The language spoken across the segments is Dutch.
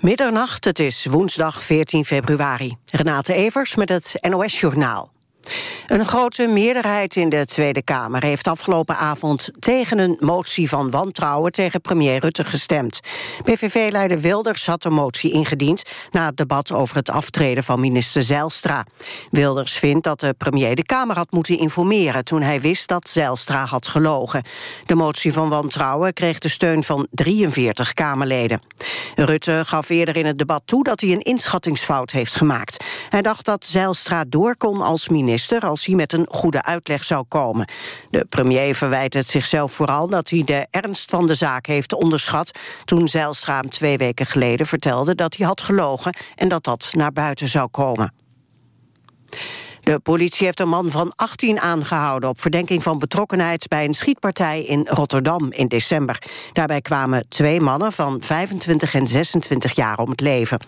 Middernacht, het is woensdag 14 februari. Renate Evers met het NOS Journaal. Een grote meerderheid in de Tweede Kamer heeft afgelopen avond tegen een motie van wantrouwen tegen premier Rutte gestemd. PVV-leider Wilders had de motie ingediend na het debat over het aftreden van minister Zijlstra. Wilders vindt dat de premier de Kamer had moeten informeren toen hij wist dat Zijlstra had gelogen. De motie van wantrouwen kreeg de steun van 43 Kamerleden. Rutte gaf eerder in het debat toe dat hij een inschattingsfout heeft gemaakt. Hij dacht dat Zijlstra door kon als minister als hij met een goede uitleg zou komen. De premier verwijt het zichzelf vooral dat hij de ernst van de zaak heeft onderschat... toen Zijlstra twee weken geleden vertelde dat hij had gelogen... en dat dat naar buiten zou komen. De politie heeft een man van 18 aangehouden... op verdenking van betrokkenheid bij een schietpartij in Rotterdam in december. Daarbij kwamen twee mannen van 25 en 26 jaar om het leven.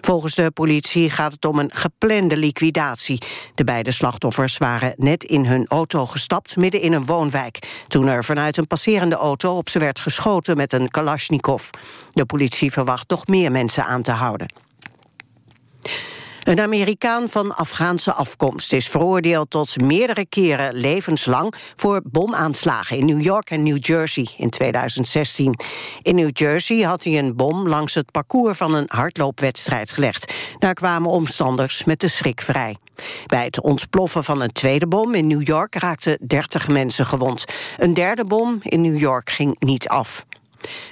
Volgens de politie gaat het om een geplande liquidatie. De beide slachtoffers waren net in hun auto gestapt... midden in een woonwijk... toen er vanuit een passerende auto op ze werd geschoten met een kalasjnikov. De politie verwacht nog meer mensen aan te houden. Een Amerikaan van Afghaanse afkomst is veroordeeld tot meerdere keren levenslang voor bomaanslagen in New York en New Jersey in 2016. In New Jersey had hij een bom langs het parcours van een hardloopwedstrijd gelegd. Daar kwamen omstanders met de schrik vrij. Bij het ontploffen van een tweede bom in New York raakten 30 mensen gewond. Een derde bom in New York ging niet af.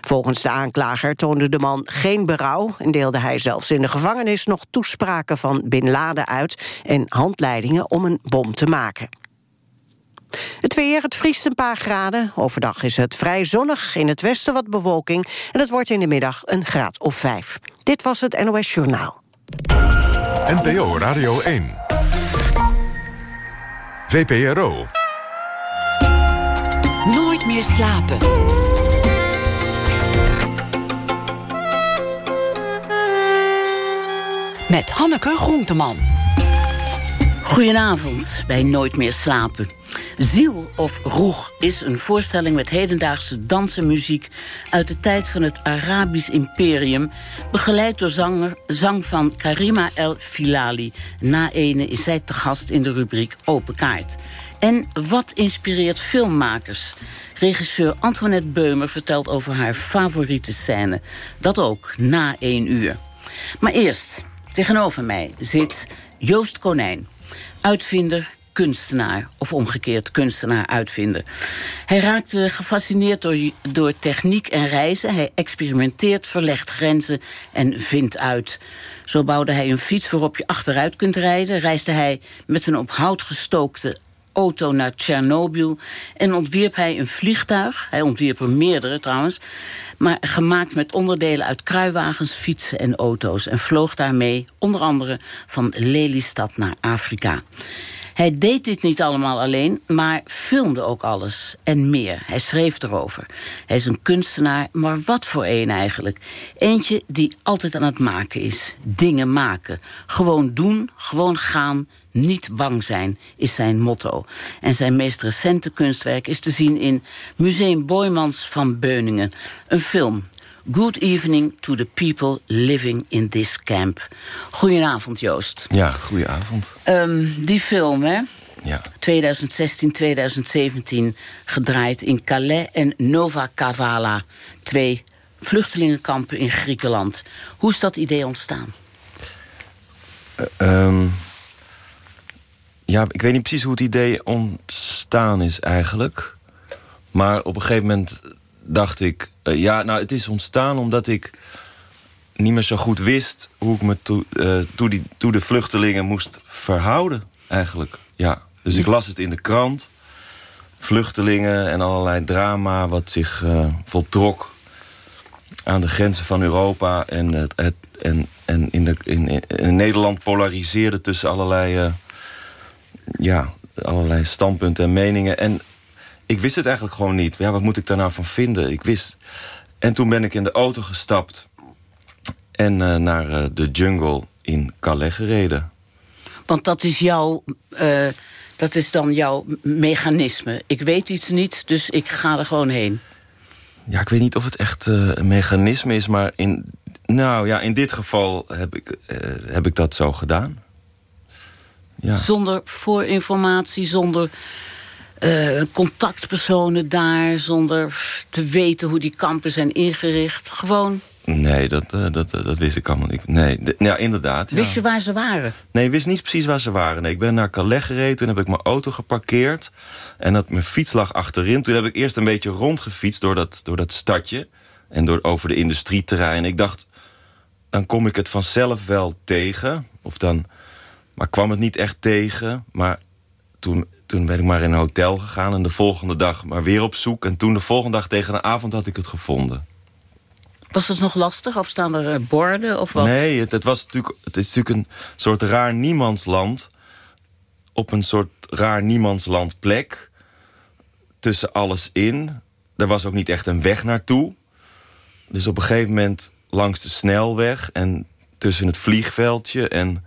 Volgens de aanklager toonde de man geen berouw... en deelde hij zelfs in de gevangenis nog toespraken van Bin Laden uit... en handleidingen om een bom te maken. Het weer, het vriest een paar graden. Overdag is het vrij zonnig, in het westen wat bewolking... en het wordt in de middag een graad of vijf. Dit was het NOS Journaal. NPO Radio 1. VPRO. Nooit meer slapen. Met Hanneke Groenteman. Goedenavond bij Nooit meer slapen. Ziel of Roeg is een voorstelling met hedendaagse dans en muziek... uit de tijd van het Arabisch Imperium... begeleid door zanger, zang van Karima El Filali. Na ene is zij te gast in de rubriek Open Kaart. En wat inspireert filmmakers? Regisseur Antoinette Beumer vertelt over haar favoriete scène. Dat ook na één uur. Maar eerst Tegenover mij zit Joost Konijn, uitvinder, kunstenaar. Of omgekeerd, kunstenaar, uitvinder. Hij raakte gefascineerd door, door techniek en reizen. Hij experimenteert, verlegt grenzen en vindt uit. Zo bouwde hij een fiets waarop je achteruit kunt rijden. Reisde hij met een op hout gestookte auto naar Tsjernobyl... en ontwierp hij een vliegtuig. Hij ontwierp er meerdere trouwens maar gemaakt met onderdelen uit kruiwagens, fietsen en auto's... en vloog daarmee onder andere van Lelystad naar Afrika. Hij deed dit niet allemaal alleen, maar filmde ook alles en meer. Hij schreef erover. Hij is een kunstenaar, maar wat voor een eigenlijk? Eentje die altijd aan het maken is. Dingen maken. Gewoon doen, gewoon gaan, niet bang zijn, is zijn motto. En zijn meest recente kunstwerk is te zien in Museum Boymans van Beuningen. Een film Good evening to the people living in this camp. Goedenavond, Joost. Ja, goedenavond. Um, die film, hè? Ja. 2016, 2017, gedraaid in Calais en Nova Kavala. Twee vluchtelingenkampen in Griekenland. Hoe is dat idee ontstaan? Uh, ja, ik weet niet precies hoe het idee ontstaan is eigenlijk. Maar op een gegeven moment dacht ik... Uh, ja, nou, het is ontstaan omdat ik niet meer zo goed wist... hoe ik me toe, uh, toe, die, toe de vluchtelingen moest verhouden, eigenlijk. Ja, dus ik las het in de krant. Vluchtelingen en allerlei drama wat zich uh, voltrok... aan de grenzen van Europa. En, het, het en, en in, de, in, in, Nederland polariseerde tussen allerlei... ja, allerlei standpunten en meningen. En ik wist het eigenlijk gewoon niet. Ja, wat moet ik daar nou van vinden? Ik wist. En toen ben ik in de auto gestapt en uh, naar uh, de jungle in Calais gereden. Want dat is jouw. Uh, dat is dan jouw mechanisme. Ik weet iets niet, dus ik ga er gewoon heen. Ja, ik weet niet of het echt een mechanisme is, maar in Nou ja, in dit geval heb ik, eh, heb ik dat zo gedaan. Ja. Zonder voorinformatie, zonder eh, contactpersonen daar... zonder te weten hoe die kampen zijn ingericht. Gewoon, Nee, dat, eh, dat, dat wist ik allemaal niet. Nee, de- ja, inderdaad. Ja. wist je waar ze waren? Nee, ik wist niet precies waar ze waren. Nee, ik ben naar Calais gereden, toen heb ik mijn auto geparkeerd. En dat mijn fiets lag achterin. Toen heb ik eerst een beetje rondgefietst door dat, door dat stadje. En door, over de industrieterrein. Ik dacht, dan kom ik het vanzelf wel tegen. Of dan, maar kwam het niet echt tegen. Maar toen, toen ben ik maar in een hotel gegaan. En de volgende dag maar weer op zoek. En toen de volgende dag tegen de avond had ik het gevonden. Was het nog lastig? Of staan er eh, borden of wat? Nee, het, het, was natuurlijk, het is natuurlijk een soort raar niemandsland. Op een soort raar niemandsland plek. Tussen alles in. Er was ook niet echt een weg naartoe. Dus op een gegeven moment langs de snelweg... en tussen het vliegveldje en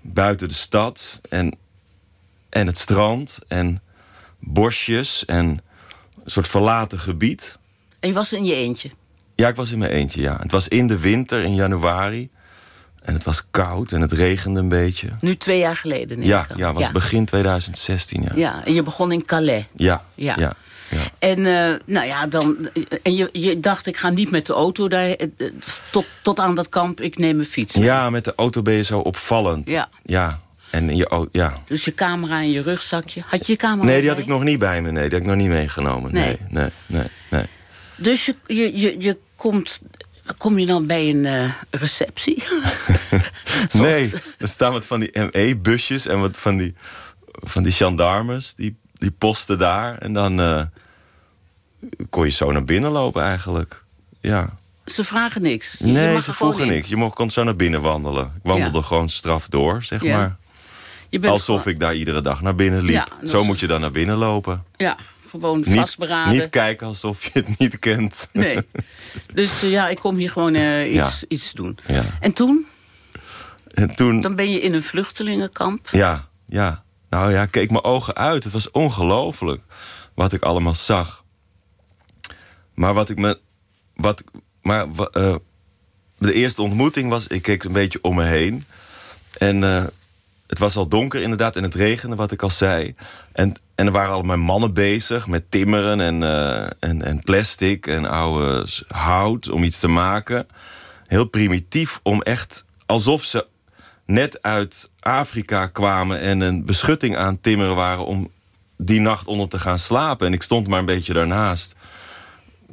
buiten de stad... en, en het strand en bosjes en een soort verlaten gebied... En je was in je eentje. ja, ik was in mijn eentje, ja. Het was in de winter, in januari. En het was koud en het regende een beetje. Nu twee jaar geleden, neem Ja, ik ja, was ja. begin 2016, ja. Ja, en je begon in Calais. Ja, Ja. ja. ja, En, eh, nou ja, dan, en je, je dacht, ik ga niet met de auto daar, eh, eh, tot, tot aan dat kamp, ik neem mijn fiets. Ja, met de auto ben je zo opvallend. Ja. Ja, en je, au- ja. Dus je camera in je rugzakje. Had je je camera Nee, die had ik nog niet bij me. Nee, die had ik nog niet meegenomen. Nee. Nee, nee, nee, nee. Dus je, je, je, je komt... Kom je dan bij een eh, receptie? Nee, er staan wat van die ME-busjes en wat van die, van die gendarmes. Die, die posten daar. En dan eh, kon je zo naar binnen lopen eigenlijk. Ja. Ze vragen niks. Je- Nee, ze vroegen in. niks. Je mocht, kon zo naar binnen wandelen. Ik wandelde Ja. gewoon straf door, zeg Ja. maar. Je bent Alsof gewoon- ik daar iedere dag naar binnen liep. Ja, zo is- moet je dan naar binnen lopen. Ja, gewoon Niet, vastberaden. niet kijken alsof je het niet kent. Nee. Dus eh, ja, ik kom hier gewoon eh, iets, Ja. iets doen. Ja. En toen? En toen... Dan ben je in een vluchtelingenkamp. Ja, ja. Nou ja, ik keek mijn ogen uit. Het was ongelooflijk wat ik allemaal zag. Maar wat ik me... Wat, maar eh, de eerste ontmoeting was... Ik keek een beetje om me heen. En het was al donker inderdaad. En het regende, wat ik al zei. En, en er waren allemaal mannen bezig met timmeren en, eh, en, en plastic en oude hout om iets te maken. Heel primitief om echt alsof ze net uit Afrika kwamen en een beschutting aan timmeren waren om die nacht onder te gaan slapen. En ik stond maar een beetje daarnaast.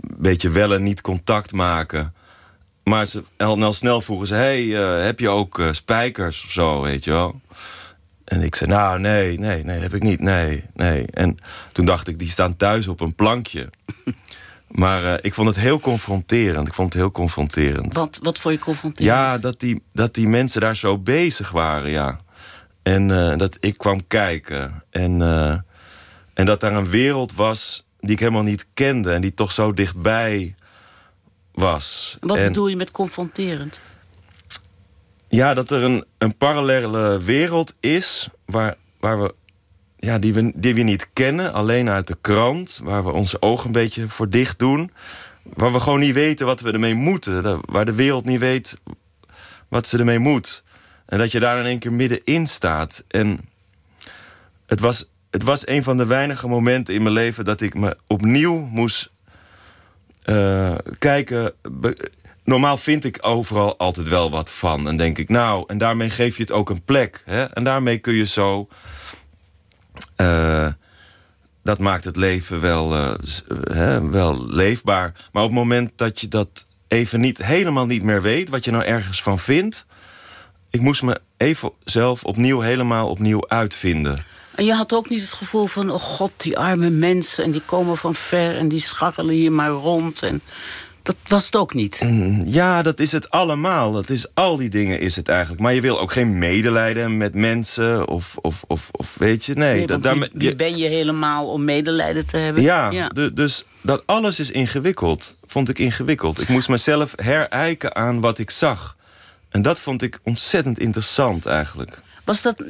Een beetje wel en niet contact maken. Maar ze, al, al snel vroegen ze, hey, eh, heb je ook eh, spijkers of zo, weet je wel? En ik zei, nou, nee, nee, nee, heb ik niet, nee, nee. En toen dacht ik, die staan thuis op een plankje. Maar eh, ik vond het heel confronterend. Ik vond het heel confronterend. Wat, wat voor je confronterend? Ja, dat die, dat die mensen daar zo bezig waren, ja. En dat ik kwam kijken. En, en dat daar een wereld was die ik helemaal niet kende... en die toch zo dichtbij was. Wat en, bedoel je met confronterend? Ja, dat er een, een parallele wereld is... waar, waar we, ja, die, we, die we niet kennen, alleen uit de krant... waar we onze ogen een beetje voor dicht doen... waar we gewoon niet weten wat we ermee moeten. Waar de wereld niet weet wat ze ermee moet. En dat je daar in één keer middenin staat. En het was, het was een van de weinige momenten in mijn leven... dat ik me opnieuw moest eh, kijken... normaal vind ik overal altijd wel wat van. En denk ik, nou, en daarmee geef je het ook een plek. Hè? En daarmee kun je zo... eh, dat maakt het leven wel, eh, hè, wel leefbaar. Maar op het moment dat je dat even niet, helemaal niet meer weet... wat je nou ergens van vindt... ik moest me even zelf opnieuw, helemaal opnieuw uitvinden. En je had ook niet het gevoel van... oh god, die arme mensen en die komen van ver... en die scharrelen hier maar rond. En dat was het ook niet. Ja, dat is het allemaal. Dat is, al die dingen is het eigenlijk. Maar je wil ook geen medelijden met mensen of, of, of, of weet je, nee. Nee, dat, wie, ben je helemaal om medelijden te hebben? ja, de- dus dat alles is ingewikkeld. Vond ik ingewikkeld. Ik moest mezelf herijken aan wat ik zag. En dat vond ik ontzettend interessant eigenlijk. Was dat,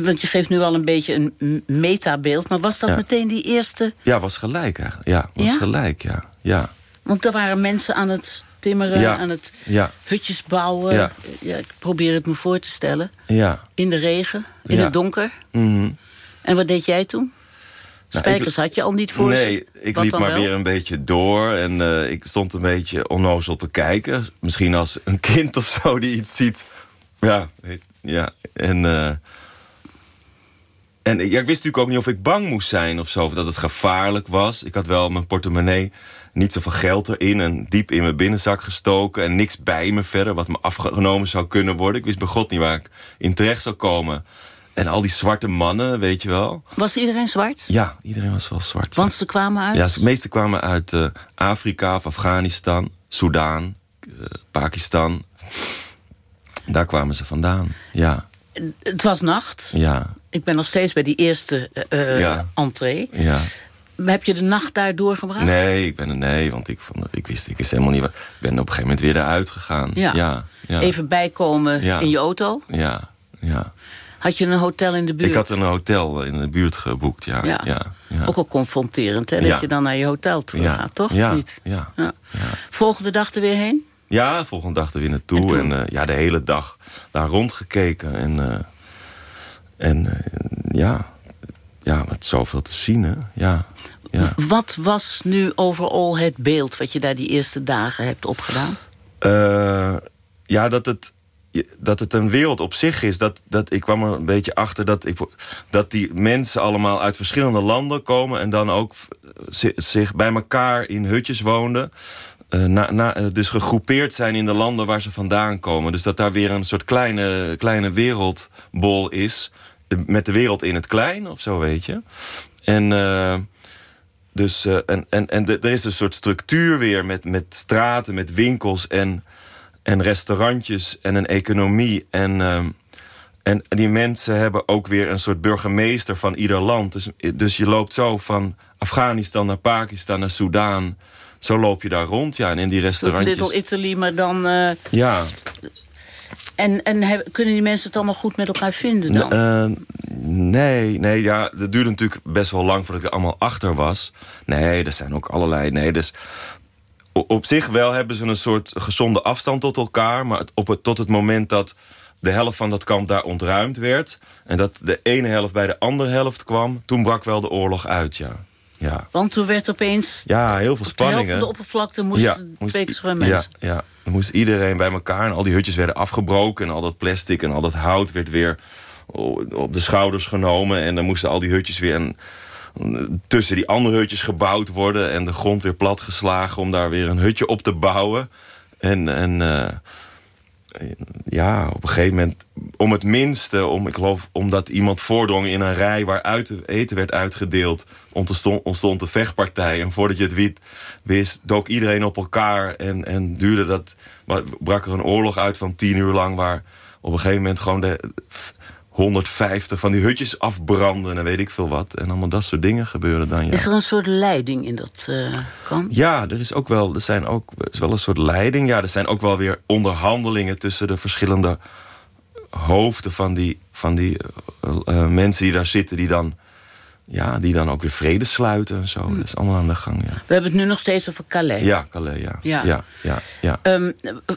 want je geeft nu al een beetje een metabeeld... maar was dat Ja. meteen die eerste... Ja, was gelijk eigenlijk. Ja, was Ja? gelijk, ja. ja. Want er waren mensen aan het timmeren, Ja. aan het hutjes bouwen. Ja. Ik probeer het me voor te stellen. ja. In de regen, in het donker. Mhm. En wat deed jij toen? Nou, Spijkers had je al niet voor. Nee, ik liep maar wel? weer een beetje door. En eh, ik stond een beetje onnozel te kijken. Misschien als een kind of zo die iets ziet. Ja, weet- ja. En, eh, en ik- ja, ik wist natuurlijk ook niet of ik bang moest zijn of zo. Of dat het gevaarlijk was. Ik had wel mijn portemonnee niet zoveel geld erin. En diep in mijn binnenzak gestoken. En niks bij me verder wat me afgenomen zou kunnen worden. Ik wist bij god niet waar ik in terecht zou komen. En al die zwarte mannen, weet je wel. Was iedereen zwart? Ja, iedereen was wel zwart. ja. Want ze kwamen uit? Ja, de meeste kwamen uit eh, Afrika of Afghanistan, Soudaan, eh, Pakistan. Daar kwamen ze vandaan. Ja, Het was nacht. ja, Ik ben nog steeds bij die eerste Ja. entree. ja. Heb je de nacht daar doorgebracht? Nee, ik ben er nee, want ik, vond, ik wist ik wist helemaal niet. wat- Ik ben op een gegeven moment weer eruit gegaan. Ja. ja, ja. Even bijkomen in je auto. Ja, ja. Had je een hotel in de buurt? Ik had een hotel in de buurt geboekt, ja. Ja. ja, ja. Ook al confronterend, hè? Ja. Dat je dan naar je hotel terug Ja. gaat, toch? Ja. Niet? Ja. Ja. Volgende dag er weer heen? Ja, volgende dag er weer naartoe. En toen? En, eh, ja, de hele dag daar rondgekeken. En, eh, en eh, ja, ja, met zoveel te zien, hè. Ja, ja. Wat was nu overal het beeld wat je daar die eerste dagen hebt opgedaan? Eh, ja, dat het, dat het een wereld op zich is. Dat, dat, ik kwam er een beetje achter dat, ik, dat die mensen allemaal uit verschillende landen komen... en dan ook zi- zich bij elkaar in hutjes woonden. Eh, na, na, eh, dus gegroepeerd zijn in de landen waar ze vandaan komen. Dus dat daar weer een soort kleine, kleine wereldbol is. met de wereld in het klein, of zo, weet je. En... eh, dus, en en, en er is een soort structuur weer met, met straten, met winkels en, en restaurantjes en een economie. En, en die mensen hebben ook weer een soort burgemeester van ieder land. Dus, dus je loopt zo van Afghanistan naar Pakistan naar Soudaan. Zo loop je daar rond, ja. En in die restaurantjes... Little Italy, maar dan... eh, Ja, en en kunnen die mensen het allemaal goed met elkaar vinden dan? Eh, nee, nee, ja, dat duurde natuurlijk best wel lang voordat ik er allemaal achter was. Nee, er zijn ook allerlei. Nee, dus op zich wel hebben ze een soort gezonde afstand tot elkaar, maar op het, tot het moment dat de helft van dat kamp daar ontruimd werd en dat de ene helft bij de andere helft kwam, toen brak wel de oorlog uit, ja. Ja, Want toen werd opeens... ja heel veel op de de oppervlakte moesten moest twee keer mensen. Ja, ja, dan moest iedereen bij elkaar. En al die hutjes werden afgebroken. En al dat plastic en al dat hout werd weer op de schouders genomen. En dan moesten al die hutjes weer en, tussen die andere hutjes gebouwd worden. En de grond weer platgeslagen om daar weer een hutje op te bouwen. En, en eh, ja, op een gegeven moment, om het minste, om, ik geloof omdat iemand voordrong in een rij waar uit, eten werd uitgedeeld, ontstond, ontstond de vechtpartij. En voordat je het wit, wist, dook iedereen op elkaar en, en duurde dat, brak er een oorlog uit van tien uur lang, waar op een gegeven moment gewoon de 150 van die hutjes afbranden en weet ik veel wat. En allemaal dat soort dingen gebeurden dan, ja. Is er een soort leiding in dat eh, kamp? Ja, er is ook wel, er zijn ook er is wel een soort leiding. Ja, er zijn ook wel weer onderhandelingen tussen de verschillende hoofden van die, van die eh, eh, mensen die daar zitten, die dan, ja, die dan ook weer vrede sluiten en zo. Dat is allemaal aan de gang. Ja, We hebben het nu nog steeds over Calais. ja Calais, ja. Ja. Ja, ja, ja. Ehm, eh, eh,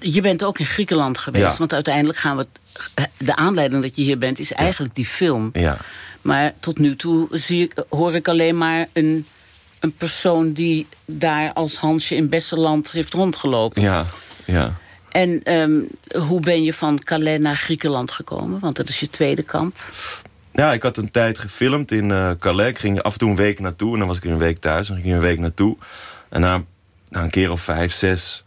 je bent ook in Griekenland geweest, Ja. want uiteindelijk gaan we... De aanleiding dat je hier bent is eigenlijk die film. ja. Maar tot nu toe zie ik, hoor ik alleen maar een, een persoon... die daar als Hansje in Besseland heeft rondgelopen. ja, ja. En ehm, hoe ben je van Calais naar Griekenland gekomen? Want dat is je tweede kamp. Ja, ik had een tijd gefilmd in eh, Calais. Ik ging af en toe een week naartoe en dan was ik weer een week thuis. Dan ging ik een week naartoe. En na, na een keer of vijf, zes...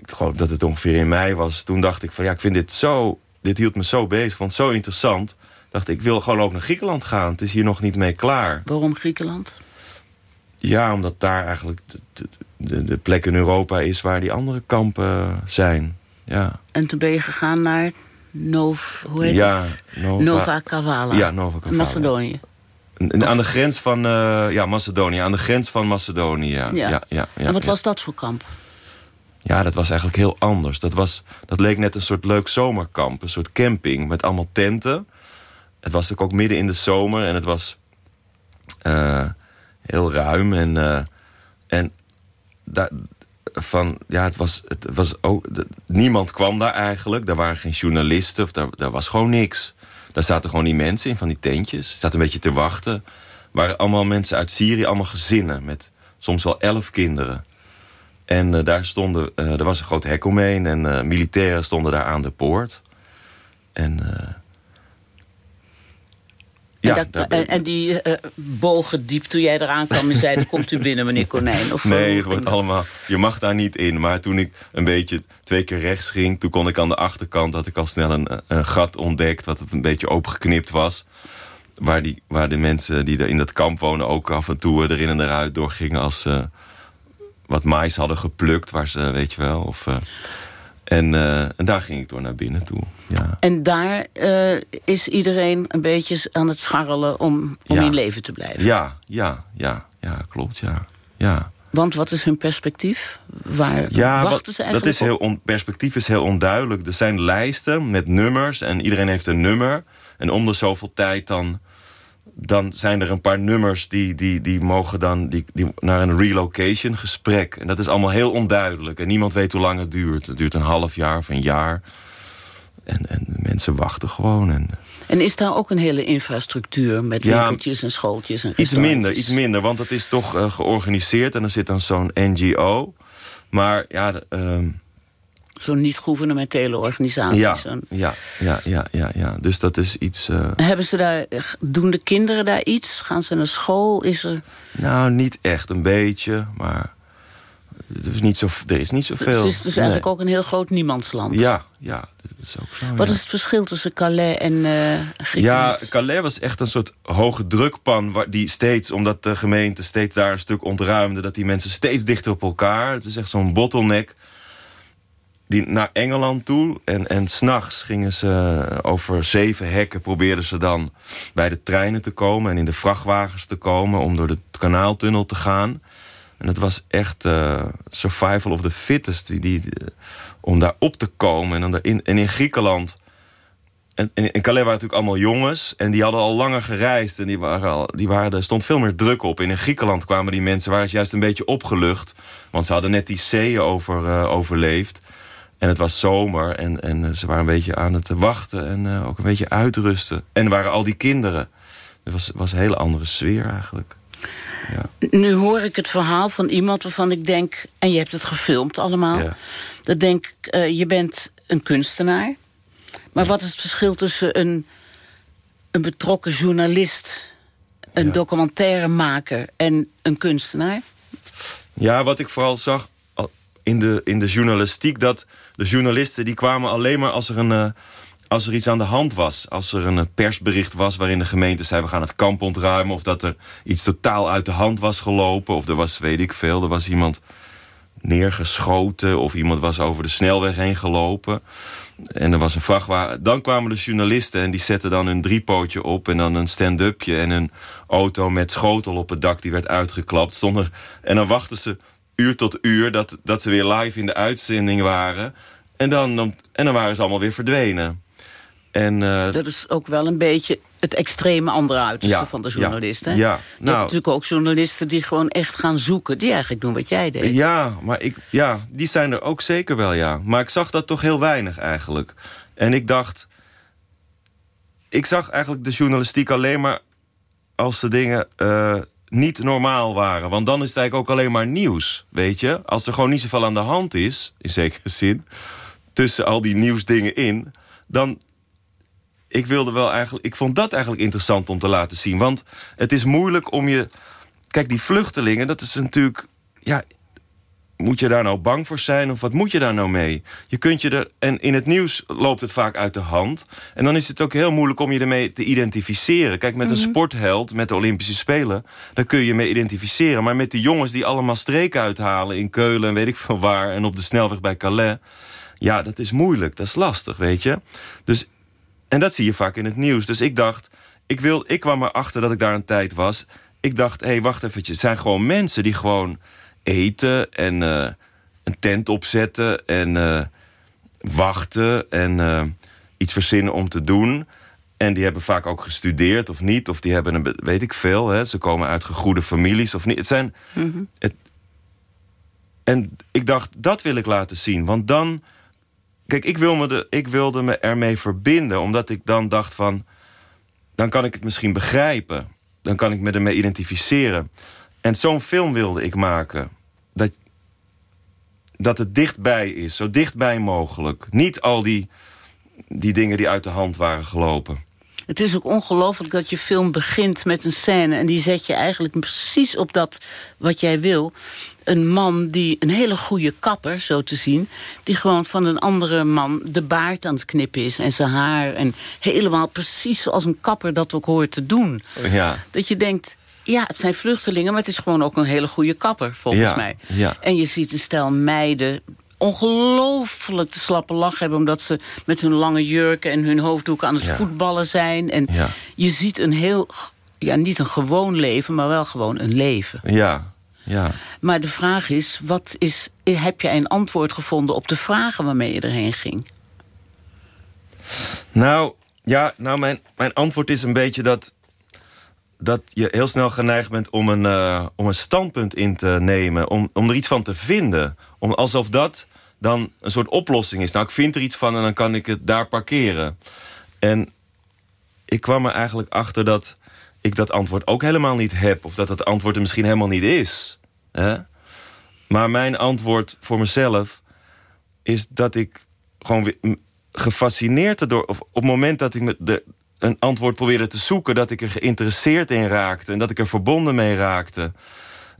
Ik geloof dat het ongeveer in mei was. Toen dacht ik van ja, ik vind dit zo... Dit hield me zo bezig, vond het zo interessant. Dacht ik, ik wil gewoon ook naar Griekenland gaan. Het is hier nog niet mee klaar. Waarom Griekenland? Ja, omdat daar eigenlijk de, de, plek in Europa is... waar die andere kampen zijn. Ja, En toen ben je gegaan naar Nov, hoe heet Ja, het? Nova- Nova Kavala. Ja, Nova Kavala. Macedonië. En aan de grens van eh, ja, Macedonië. Aan de grens van Macedonië, ja. Ja. ja, en wat was dat voor kamp? Ja, dat was eigenlijk heel anders. Dat, was, dat leek net een soort leuk zomerkamp. Een soort camping met allemaal tenten. Het was ook midden in de zomer. En het was eh, heel ruim. En, eh, en daar, van, ja, het was, het was ook, niemand kwam daar eigenlijk. Daar waren geen journalisten, of daar, daar was gewoon niks. Daar zaten gewoon die mensen in van die tentjes. Zaten een beetje te wachten. Waren allemaal mensen uit Syrië, allemaal gezinnen... met soms wel elf kinderen. En uh, daar stonden, uh, er was een groot hek omheen... en uh, militairen stonden daar aan de poort. En ja, en, dat, en, en, die bogen diep toen jij eraan kwam en zei... komt u binnen, meneer Konijn? Of nee, het wordt allemaal... Je mag daar niet in. Maar toen ik een beetje twee keer rechts ging... toen kon ik aan de achterkant... dat ik al snel een, een gat ontdekt... wat het een beetje opengeknipt was. Waar, die, waar de mensen die er in dat kamp wonen... ook af en toe erin en eruit doorgingen... als ze wat mais hadden geplukt. Waar ze, weet je wel... Of, uh, en, uh, en daar ging ik door naar binnen toe. Ja. En daar uh, is iedereen een beetje aan het scharrelen om, om ja. in leven te blijven? Ja, ja, ja, ja klopt, ja. ja. Want wat is hun perspectief? Waar ja, wachten wat, ze eigenlijk dat is heel on, perspectief is heel onduidelijk. Er zijn lijsten met nummers en iedereen heeft een nummer. En om de zoveel tijd dan dan zijn er een paar nummers die, die, die mogen dan die, die naar een relocation gesprek. En dat is allemaal heel onduidelijk. En niemand weet hoe lang het duurt. Het duurt een half jaar of een jaar. En, en mensen wachten gewoon. En, en is daar ook een hele infrastructuur met Ja, winkeltjes en schooltjes en iets minder, iets minder, want het is toch eh, georganiseerd. En er zit dan zo'n NGO. Maar ja, ehm, Zo'n niet-gouvernementele organisatie. ja, ja, ja, ja, ja, ja. Dus dat is iets... eh, Hebben ze daar, doen de kinderen daar iets? Gaan ze naar school? Is er, nou, niet echt. Een beetje, maar... Er is niet, zo, er is niet zoveel. het is dus Nee. eigenlijk ook een heel groot niemandsland. Ja, ja, dat is ook zo. Wat ja. is het verschil tussen Calais en Ja, Griekenland? Calais was echt een soort hoge drukpan... Waar die steeds, omdat de gemeente steeds daar een stuk ontruimde... dat die mensen steeds dichter op elkaar... het is echt zo'n bottleneck... Die naar Engeland toe. En, en s'nachts gingen ze over zeven hekken... probeerden ze dan bij de treinen te komen... en in de vrachtwagens te komen... om door de kanaaltunnel te gaan. En het was echt eh, survival of the fittest... Die, die, om daar op te komen. En, dan daarin, en in Griekenland... En, en in Calais waren natuurlijk allemaal jongens. En die hadden al langer gereisd. En die waren al, die waren, er stond veel meer druk op. En in Griekenland kwamen die mensen, waren ze juist een beetje opgelucht. Want ze hadden net die zeeën over, eh, overleefd. En het was zomer. En, en eh, ze waren een beetje aan het wachten. En eh, ook een beetje uitrusten. En er waren al die kinderen. Het was, was een hele andere sfeer eigenlijk. Ja. Nu hoor ik het verhaal van iemand waarvan ik denk... en je hebt het gefilmd allemaal. Ja. Dat denk ik, eh, je bent een kunstenaar. Maar wat is het verschil tussen een, een betrokken journalist... een documentairemaker en een kunstenaar? Ja, wat ik vooral zag in de, in de journalistiek... dat de journalisten die kwamen alleen maar als er, een, eh, als er iets aan de hand was. Als er een eh, persbericht was waarin de gemeente zei... we gaan het kamp ontruimen. Of dat er iets totaal uit de hand was gelopen. Of er was, weet ik veel, er was iemand neergeschoten... of iemand was over de snelweg heen gelopen. En er was een vrachtwagen. Dan kwamen de journalisten en die zetten dan een driepootje op... en dan een stand-upje en een auto met schotel op het dak... die werd uitgeklapt. Stond er, en dan wachten ze uur tot uur dat, dat ze weer live in de uitzending waren. En dan, dan, en dan waren ze allemaal weer verdwenen. En, eh, Dat is ook wel een beetje het extreme andere uiterste Ja, van de ja, journalist. hè? ja, Je hebt nou- natuurlijk ook journalisten die gewoon echt gaan zoeken. Die eigenlijk doen wat jij deed. Ja, maar ik, ja, die zijn er ook zeker wel, ja. Maar ik zag dat toch heel weinig eigenlijk. En ik dacht... Ik zag eigenlijk de journalistiek alleen maar als de dingen eh, niet normaal waren. Want dan is het eigenlijk ook alleen maar nieuws, weet je. Als er gewoon niet zoveel aan de hand is, in zekere zin... tussen al die nieuwsdingen in... dan, ik wilde wel eigenlijk, ik vond dat eigenlijk interessant om te laten zien. Want het is moeilijk om je. Kijk, die vluchtelingen, dat is natuurlijk. Ja, moet je daar nou bang voor zijn? Of wat moet je daar nou mee? Je kunt je er. En in het nieuws loopt het vaak uit de hand. En dan is het ook heel moeilijk om je ermee te identificeren. Kijk, met een sportheld, met de Olympische Spelen, daar kun je je mee identificeren. Maar met die jongens die allemaal streken uithalen in Keulen en weet ik veel waar. En op de snelweg bij Calais. Ja, dat is moeilijk. Dat is lastig, weet je. Dus en dat zie je vaak in het nieuws. Dus ik dacht, ik, wil, ik kwam erachter dat ik daar een tijd was. Ik dacht, hé, hey, wacht eventjes. Het zijn gewoon mensen die gewoon eten en eh, een tent opzetten... en eh, wachten en eh, iets verzinnen om te doen. En die hebben vaak ook gestudeerd of niet. Of die hebben een, weet ik veel. Hè. Ze komen uit gegoede families of niet. Het zijn... het, en ik dacht, dat wil ik laten zien. Want dan... Kijk, ik, wil me ik wilde me ermee verbinden. Omdat ik dan dacht van... Dan kan ik het misschien begrijpen. Dan kan ik me ermee identificeren. En zo'n film wilde ik maken. Dat, dat het dichtbij is. Zo dichtbij mogelijk. Niet al die, die dingen die uit de hand waren gelopen. Het is ook ongelooflijk dat je film begint met een scène... en die zet je eigenlijk precies op dat wat jij wil. Een man die een hele goede kapper, zo te zien... die gewoon van een andere man de baard aan het knippen is... en zijn haar. En helemaal precies zoals een kapper dat ook hoort te doen. Ja. Dat je denkt, ja, het zijn vluchtelingen... maar het is gewoon ook een hele goede kapper, volgens Ja, mij. ja. En je ziet een stel meiden ongelooflijk te slappe lach hebben... omdat ze met hun lange jurken en hun hoofddoeken aan het Ja. voetballen zijn. En Ja. je ziet een heel, ja, niet een gewoon leven, maar wel gewoon een leven. Ja, ja. Maar de vraag is, wat is, heb jij een antwoord gevonden op de vragen waarmee je erheen ging? Nou, ja, nou mijn, mijn antwoord is een beetje dat... dat je heel snel geneigd bent om een, eh, om een standpunt in te nemen. Om, om er iets van te vinden. Om, alsof dat dan een soort oplossing is. Nou, ik vind er iets van en dan kan ik het daar parkeren. En ik kwam er eigenlijk achter dat ik dat antwoord ook helemaal niet heb. Of dat het antwoord er misschien helemaal niet is. Hè? Maar mijn antwoord voor mezelf is dat ik gewoon gefascineerd erdoor... of op het moment dat ik me de, een antwoord probeerde te zoeken... dat ik er geïnteresseerd in raakte en dat ik er verbonden mee raakte.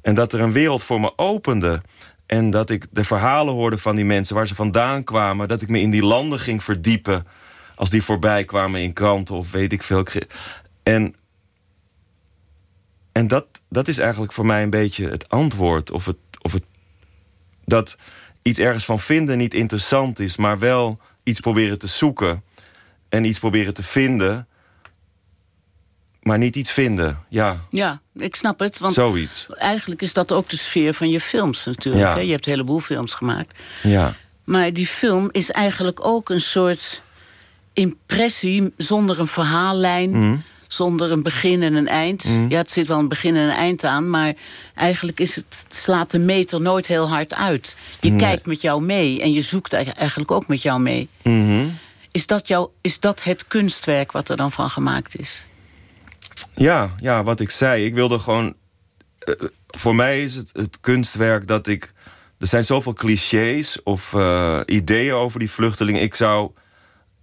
En dat er een wereld voor me opende. En dat ik de verhalen hoorde van die mensen, waar ze vandaan kwamen... dat ik me in die landen ging verdiepen... als die voorbij kwamen in kranten of weet ik veel. En, en dat, dat is eigenlijk voor mij een beetje het antwoord. Of het, of het, dat iets ergens van vinden niet interessant is... maar wel iets proberen te zoeken en iets proberen te vinden... maar niet iets vinden. Ja, Ja, ik snap het. Want zoiets. eigenlijk is dat ook de sfeer van je films natuurlijk. Ja. Hè? Je hebt een heleboel films gemaakt. Ja, Maar die film is eigenlijk ook een soort impressie zonder een verhaallijn. Mhm. Zonder een begin en een eind. Ja, het zit wel een begin en een eind aan. Maar eigenlijk is het, slaat de meter nooit heel hard uit. Je kijkt met jou mee. En je zoekt eigenlijk- ook met jou mee. Mhm. Is, dat jou, is dat het kunstwerk wat er dan van gemaakt is? ja, ja wat ik zei. Ik wilde gewoon... eh, voor mij is het, het kunstwerk dat ik... Er zijn zoveel clichés of eh, ideeën over die vluchtelingen. Ik zou,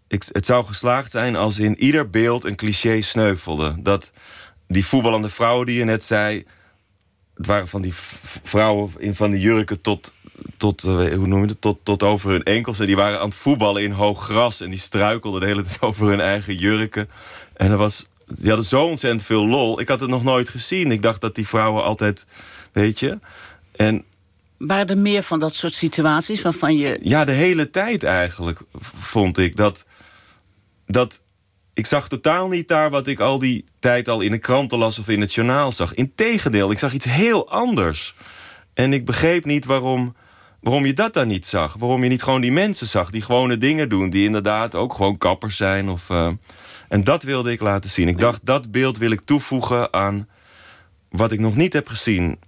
ik, het zou geslaagd zijn als in ieder beeld een cliché sneuvelde. Dat die voetballende vrouwen die je net zei... Het waren van die vrouwen in van die jurken tot, tot, eh, hoe noem je het, tot, tot over hun enkels. En die waren aan het voetballen in hoog gras. En die struikelden de hele tijd over hun eigen jurken. En dat was, die hadden zo ontzettend veel lol. Ik had het nog nooit gezien. Ik dacht dat die vrouwen altijd, weet je... En Waren er meer van dat soort situaties waarvan je... ja, de hele tijd eigenlijk vond ik dat... dat ik zag totaal niet daar wat ik al die tijd al in de kranten las of in het journaal zag. Integendeel, ik zag iets heel anders. En ik begreep niet waarom, waarom je dat dan niet zag. Waarom je niet gewoon die mensen zag die gewone dingen doen. Die inderdaad ook gewoon kappers zijn. Of, eh, en dat wilde ik laten zien. Ik dacht, dat beeld wil ik toevoegen aan wat ik nog niet heb gezien.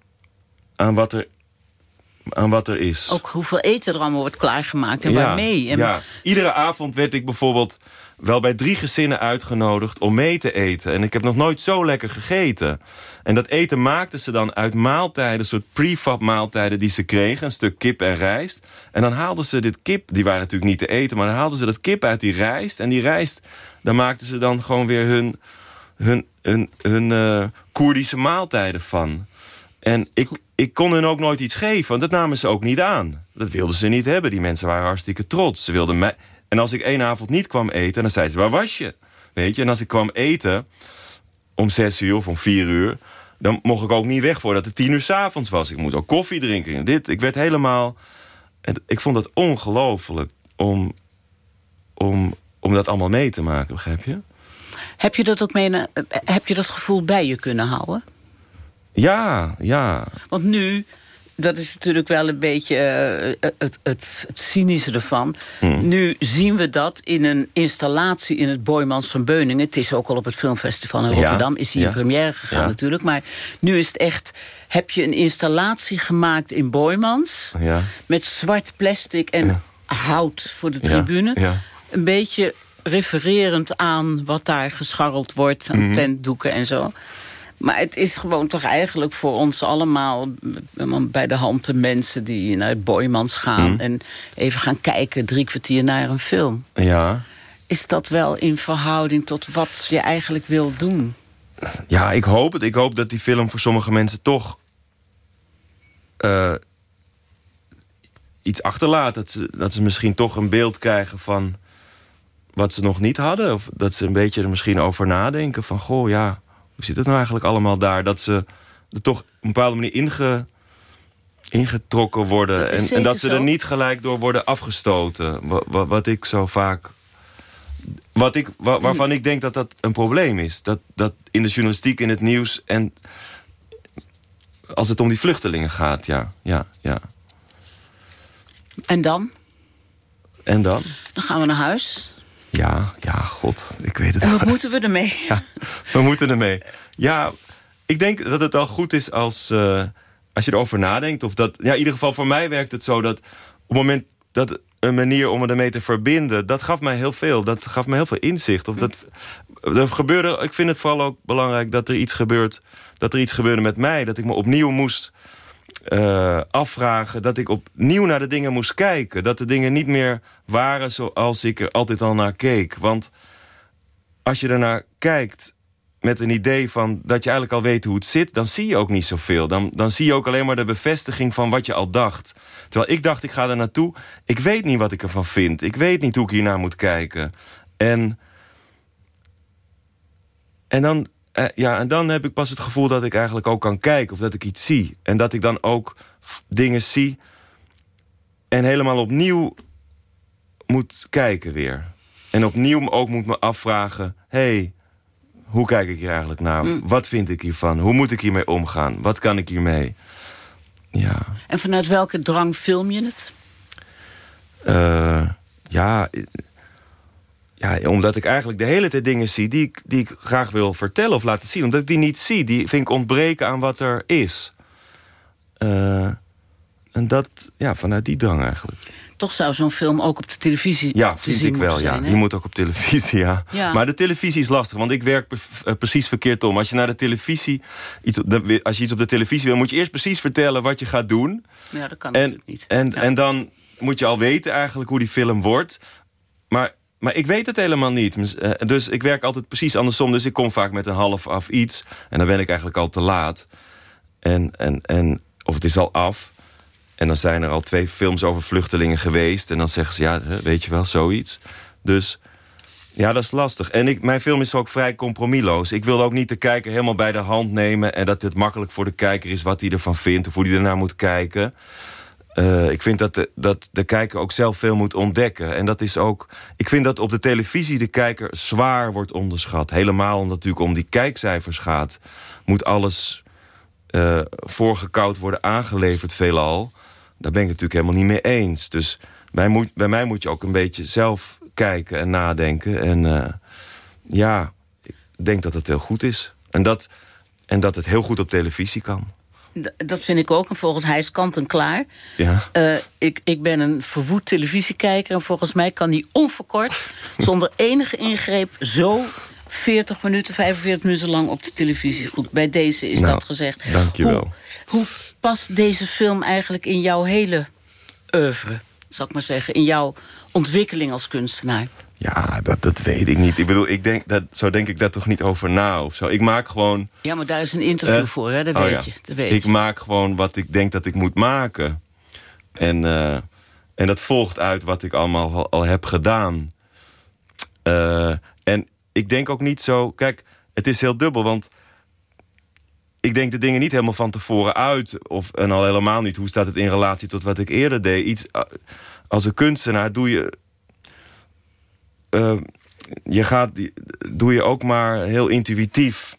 Aan wat er, aan wat er is. Ook hoeveel eten er allemaal wordt klaargemaakt en waarmee. En ja. Iedere avond werd ik bijvoorbeeld wel bij drie gezinnen uitgenodigd om mee te eten. En ik heb nog nooit zo lekker gegeten. En dat eten maakten ze dan uit maaltijden, soort prefab maaltijden die ze kregen. Een stuk kip en rijst. En dan haalden ze dit kip, die waren natuurlijk niet te eten... maar dan haalden ze dat kip uit die rijst. En die rijst, daar maakten ze dan gewoon weer hun, hun, hun, hun eh, Koerdische maaltijden van. En ik, ik kon hun ook nooit iets geven, want dat namen ze ook niet aan. Dat wilden ze niet hebben. Die mensen waren hartstikke trots. Ze wilden mij... En als ik één avond niet kwam eten, dan zeiden ze, waar was je? Weet je, en als ik kwam eten om zes uur of om vier uur... dan mocht ik ook niet weg voordat het tien uur s'avonds was. Ik moet ook koffie drinken. en Dit, ik werd helemaal... En ik vond het ongelooflijk om, om, om dat allemaal mee te maken, begrijp je? heb je dat ook mee, heb je dat gevoel bij je kunnen houden? Ja, ja. Want nu dat is natuurlijk wel een beetje uh, het, het, het, cynische ervan. Hmm. Nu zien we dat in een installatie in het Boymans van Beuningen. Het is ook al op het filmfestival in Rotterdam. Is hij in première gegaan natuurlijk. Maar nu is het echt... Heb je een installatie gemaakt in Boymans... met zwart plastic en hout voor de tribune. Een beetje refererend aan wat daar gescharreld wordt... aan mm. tentdoeken en zo. Maar het is gewoon toch eigenlijk voor ons allemaal... bij de hand de mensen die naar het Boymans gaan... Mhm. en even gaan kijken drie kwartier naar een film. Ja. Is dat wel in verhouding tot wat je eigenlijk wil doen? Ja, ik hoop het. Ik hoop dat die film voor sommige mensen toch... Uh, iets achterlaat. Dat ze, dat ze misschien toch een beeld krijgen van wat ze nog niet hadden. Of dat ze een beetje er misschien over nadenken. Van, goh, ja, hoe zit het nou eigenlijk allemaal daar? Dat ze er toch op een bepaalde manier inge, ingetrokken worden. en, en, dat ze er niet gelijk door worden afgestoten. Wat, wat, ik zo vaak... Wat ik, waarvan ik denk dat dat een probleem is. Dat, dat in de journalistiek, in het nieuws... en als het om die vluchtelingen gaat, ja. ja, ja. En dan? En dan? Dan gaan we naar huis. Ja, ja, god, ik weet het En wat moeten we ermee? Ja, we moeten ermee. Ja, ik denk dat het al goed is als, uh, als je erover nadenkt. Of dat, ja, in ieder geval voor mij werkt het zo dat op het moment dat een manier om me ermee te verbinden... dat gaf mij heel veel. Dat gaf me heel veel inzicht. Of dat, er gebeurde, ik vind het vooral ook belangrijk dat er iets gebeurt... dat er iets gebeurde met mij. Dat ik me opnieuw moest uh, afvragen... dat ik opnieuw naar de dingen moest kijken. Dat de dingen niet meer waren zoals ik er altijd al naar keek. Want als je ernaar kijkt met een idee van dat je eigenlijk al weet hoe het zit... dan zie je ook niet zoveel. Dan, dan zie je ook alleen maar de bevestiging van wat je al dacht. Terwijl ik dacht, ik ga er naartoe. Ik weet niet wat ik ervan vind. Ik weet niet hoe ik hiernaar moet kijken. En, en dan eh, ja, en dan heb ik pas het gevoel dat ik eigenlijk ook kan kijken... of dat ik iets zie. En dat ik dan ook dingen zie... en helemaal opnieuw moet kijken weer. En opnieuw ook moet me afvragen... hey, hoe kijk ik hier eigenlijk naar? Mm. Wat vind ik hiervan? Hoe moet ik hiermee omgaan? Wat kan ik hiermee? Ja. En vanuit welke drang film je het? Uh, ja, ja, omdat ik eigenlijk de hele tijd dingen zie die ik, die ik graag wil vertellen of laten zien. Omdat ik die niet zie. Die vind ik ontbreken aan wat er is. Uh, en dat, ja, vanuit die drang eigenlijk. Toch zou zo'n film ook op de televisie ja, te vind ik wel, zijn, ja. Die moet ook op televisie, ja. ja. Maar de televisie is lastig, want ik werk eh, precies verkeerd om. Als je naar de televisie, iets, als je iets op de televisie wil... moet je eerst precies vertellen wat je gaat doen. Ja, dat kan en, natuurlijk niet. En, en dan moet je al weten eigenlijk hoe die film wordt. Maar maar ik weet het helemaal niet. Eh, dus ik werk altijd precies andersom. Dus ik kom vaak met een half af iets. En dan ben ik eigenlijk al te laat. En, en, en, of het is al af. En dan zijn er al twee films over vluchtelingen geweest. En dan zeggen ze, ja, weet je wel, zoiets. Dus ja, dat is lastig. En ik, mijn film is ook vrij compromisloos. Ik wil ook niet de kijker helemaal bij de hand nemen... en dat het makkelijk voor de kijker is wat hij ervan vindt... of hoe hij ernaar moet kijken. Uh, ik vind dat de, dat de kijker ook zelf veel moet ontdekken. En dat is ook... Ik vind dat op de televisie de kijker zwaar wordt onderschat. Helemaal omdat natuurlijk om die kijkcijfers gaat. Moet alles uh, voorgekoud worden aangeleverd veelal. Daar ben ik het natuurlijk helemaal niet mee eens. Dus bij, moet, bij mij moet je ook een beetje zelf kijken en nadenken. En uh, ja, ik denk dat het heel goed is. En dat, en dat het heel goed op televisie kan. Dat vind ik ook. En volgens hij is kant en klaar. Ja. Uh, ik, ik ben een verwoed televisiekijker. En volgens mij kan die onverkort, zonder enige ingreep... zo 40 minuten, 45 minuten lang op de televisie. Goed, bij deze is nou, dat gezegd. Dankjewel. Hoe, hoe past deze film eigenlijk in jouw hele oeuvre? Zal ik maar zeggen, in jouw ontwikkeling als kunstenaar? Ja, dat, dat weet ik niet. Ik bedoel, ik denk dat, zo denk ik daar toch niet over na of zo. Ik maak gewoon... Ja, maar daar is een interview voor, hè? Dat, oh weet je, dat weet Ik maak gewoon wat ik denk dat ik moet maken. En, uh, en dat volgt uit wat ik allemaal al, al heb gedaan. Uh, en ik denk ook niet zo... Kijk, het is heel dubbel, want... Ik denk de dingen niet helemaal van tevoren uit. Of, en al helemaal niet, hoe staat het in relatie tot wat ik eerder deed. Iets, eh, als een kunstenaar doe je uh, je gaat, doe je ook maar heel intuïtief...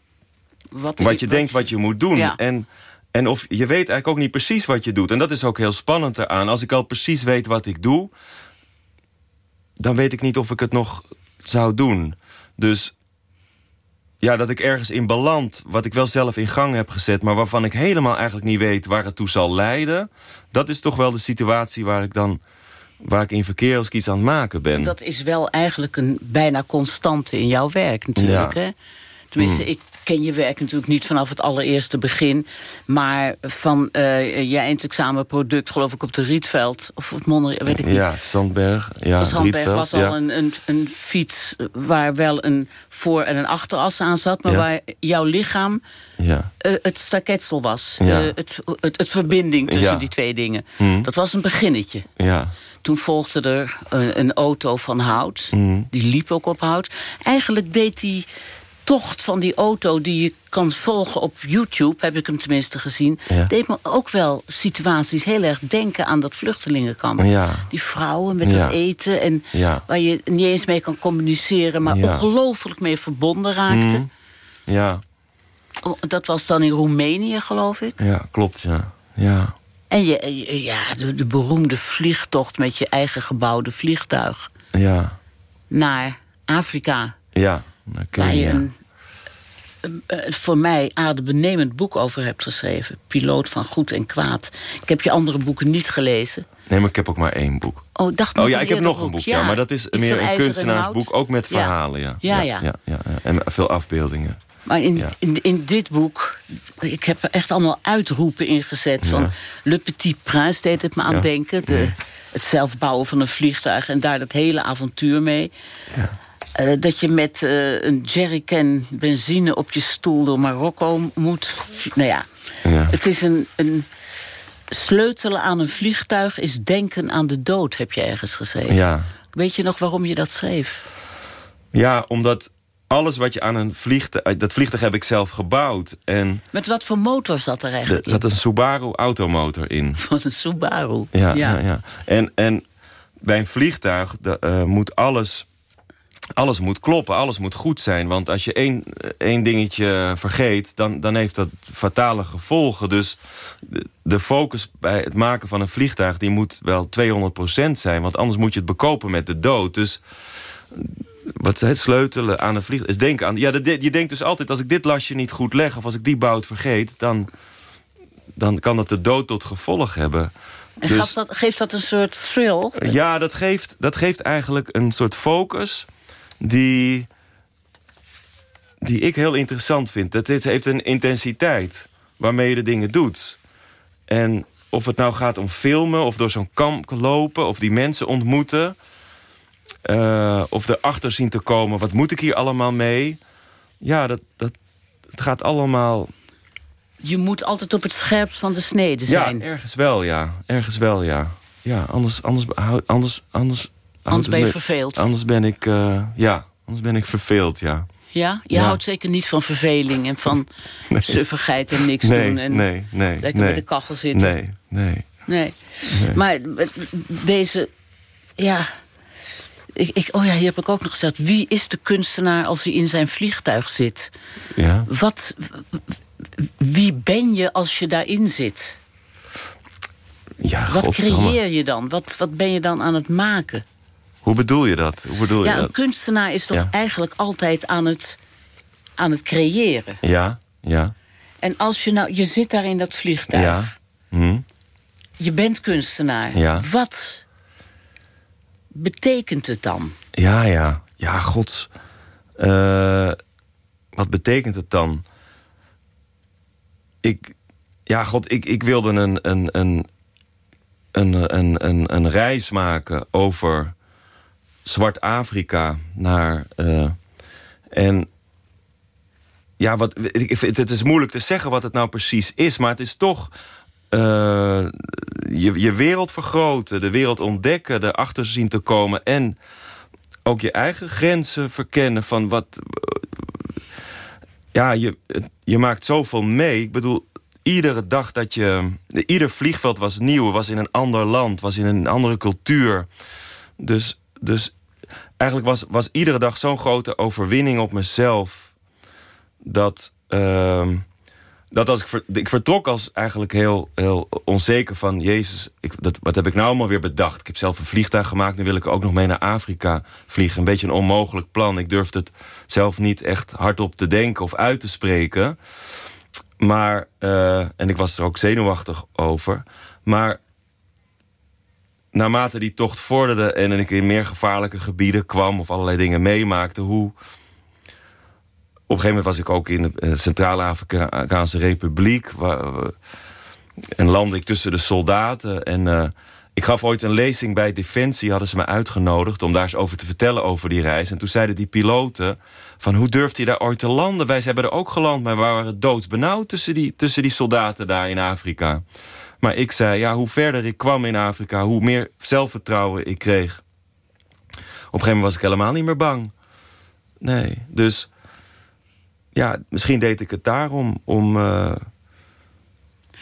Wat, wat je denkt wat je moet doen. En, En of, je weet eigenlijk ook niet precies wat je doet. En dat is ook heel spannend eraan. Als ik al precies weet wat ik doe... dan weet ik niet of ik het nog zou doen. Dus ja, dat ik ergens in beland, wat ik wel zelf in gang heb gezet... maar waarvan ik helemaal eigenlijk niet weet waar het toe zal leiden... dat is toch wel de situatie waar ik dan waar ik in verkeer als ik iets aan het maken ben. Dat is wel eigenlijk een bijna constante in jouw werk natuurlijk. Hè? Tenminste, hmm. ik ken je werk natuurlijk niet vanaf het allereerste begin. Maar van uh, je eindexamenproduct, geloof ik, op de Rietveld. Of het Monner, weet ik niet. Ja, Zandberg. Ja, Zandberg was al een, een, een, fiets waar wel een voor- en een achteras aan zat. Maar waar jouw lichaam ja. Uh, het staketsel was. Uh, het, het, het, verbinding tussen die twee dingen. Hmm. Dat was een beginnetje. Ja. Toen volgde er een, een auto van hout. Hmm. Die liep ook op hout. Eigenlijk deed hij tocht van die auto die je kan volgen op YouTube... heb ik hem tenminste gezien... deed me ook wel situaties heel erg denken aan dat vluchtelingenkamp. Die vrouwen met het eten... en waar je niet eens mee kan communiceren... maar ongelooflijk mee verbonden raakte. Mm. Ja. Dat was dan in Roemenië, geloof ik? Ja, klopt, ja. ja. En je, ja, de, de beroemde vliegtocht met je eigen gebouwde vliegtuig. Ja. Naar Afrika. Ja, Waar je een, voor mij adembenemend boek over hebt geschreven. Piloot van goed en kwaad. Ik heb je andere boeken niet gelezen. Nee, maar ik heb ook maar één boek. Oh, dacht oh ja, ik heb nog een boek, ja. maar dat is, meer een kunstenaarsboek, ook met verhalen, ja. Ja, ja. ja, ja, En veel afbeeldingen. Maar in, in, in dit boek, ik heb er echt allemaal uitroepen ingezet... van Le Petit Prince deed het me aan denken. De, het zelf bouwen van een vliegtuig en daar dat hele avontuur mee. Ja. Uh, dat je met uh, een jerrycan benzine op je stoel door Marokko moet... Nou ja, ja. het is een, een... Sleutelen aan een vliegtuig is denken aan de dood, heb je ergens geschreven. Ja. Weet je nog waarom je dat schreef? Ja, omdat alles wat je aan een vliegtuig... Eh, dat vliegtuig heb ik zelf gebouwd. En Met wat voor motor zat er eigenlijk Er zat een Subaru automotor in. Van een Subaru? Ja, ja. ja, En, en bij een vliegtuig de, uh, moet alles... Alles moet kloppen, alles moet goed zijn. Want als je één, één dingetje vergeet, dan, dan heeft dat fatale gevolgen. Dus de focus bij het maken van een vliegtuig... die moet wel 200% zijn. Want anders moet je het bekopen met de dood. Dus wat het sleutelen aan een vliegtuig. Is denken aan, ja, je denkt dus altijd, als ik dit lasje niet goed leg... of als ik die bout vergeet, dan, dan kan dat de dood tot gevolg hebben. En dus, dat, geeft dat een soort thrill? Ja, dat geeft, dat geeft eigenlijk een soort focus... die, die ik heel interessant vind. Dat dit heeft een intensiteit waarmee je de dingen doet. En of het nou gaat om filmen of door zo'n kamp lopen... of die mensen ontmoeten... Uh, of erachter zien te komen, wat moet ik hier allemaal mee? Ja, dat, dat, het gaat allemaal... Je moet altijd op het scherpst van de snede zijn. Ja, ergens wel, ja. Ergens wel, ja. Ja, anders... Anders, anders, anders, anders ben je verveeld. Anders ben ik, uh, ja, anders ben ik verveeld, ja. Ja? Je houdt zeker niet van verveling en van nee. suffigheid en niks nee, doen. En nee, nee, lekker nee. bij de kachel zitten. Nee, nee. Nee. Maar deze... Ja, ik, ik, oh ja, hier heb ik ook nog gezegd. Wie is de kunstenaar als hij in zijn vliegtuig zit? Ja. Wat, wie ben je als je daarin zit? Ja, wat creëer je dan? Wat, wat ben je dan aan het maken? Hoe bedoel je dat? Hoe bedoel ja, je dat? een kunstenaar is toch eigenlijk altijd aan het, aan het creëren? Ja, ja. En als je nou, je zit daar in dat vliegtuig. Ja. Hm. Je bent kunstenaar. Ja. Wat betekent het dan? Ja, ja. Ja, gods. Uh, wat betekent het dan? Ik... Ja, god, ik, ik wilde een, een, een, een, een, een, een reis maken over Zwart-Afrika naar... Uh, en ja, wat, het is moeilijk te zeggen wat het nou precies is... maar het is toch uh, je, je wereld vergroten, de wereld ontdekken, erachter zien te komen... en ook je eigen grenzen verkennen van wat... Ja, je, je maakt zoveel mee. Ik bedoel, iedere dag dat je... Ieder vliegveld was nieuw, was in een ander land, was in een andere cultuur. Dus, dus eigenlijk was, was iedere dag zo'n grote overwinning op mezelf... dat... Uh, dat als ik, ik vertrok als eigenlijk heel, heel onzeker van... Jezus, ik, dat, wat heb ik nou allemaal weer bedacht? Ik heb zelf een vliegtuig gemaakt, nu wil ik ook nog mee naar Afrika vliegen. Een beetje een onmogelijk plan. Ik durfde het zelf niet echt hardop te denken of uit te spreken. Maar, uh, en ik was er ook zenuwachtig over. Maar naarmate die tocht vorderde en ik in meer gevaarlijke gebieden kwam... of allerlei dingen meemaakte, hoe op een gegeven moment was ik ook in de eh, Centraal-Afrikaanse Republiek. Waar, en landde ik tussen de soldaten. En uh, ik gaf ooit een lezing bij Defensie. Hadden ze me uitgenodigd om daar eens over te vertellen over die reis. En toen zeiden die piloten van hoe durft hij daar ooit te landen? Wij hebben er ook geland, maar we waren doodsbenauwd tussen die, tussen die soldaten daar in Afrika. Maar ik zei, ja, hoe verder ik kwam in Afrika... hoe meer zelfvertrouwen ik kreeg. Op een gegeven moment was ik helemaal niet meer bang. Nee, dus ja, misschien deed ik het daarom. Om, uh...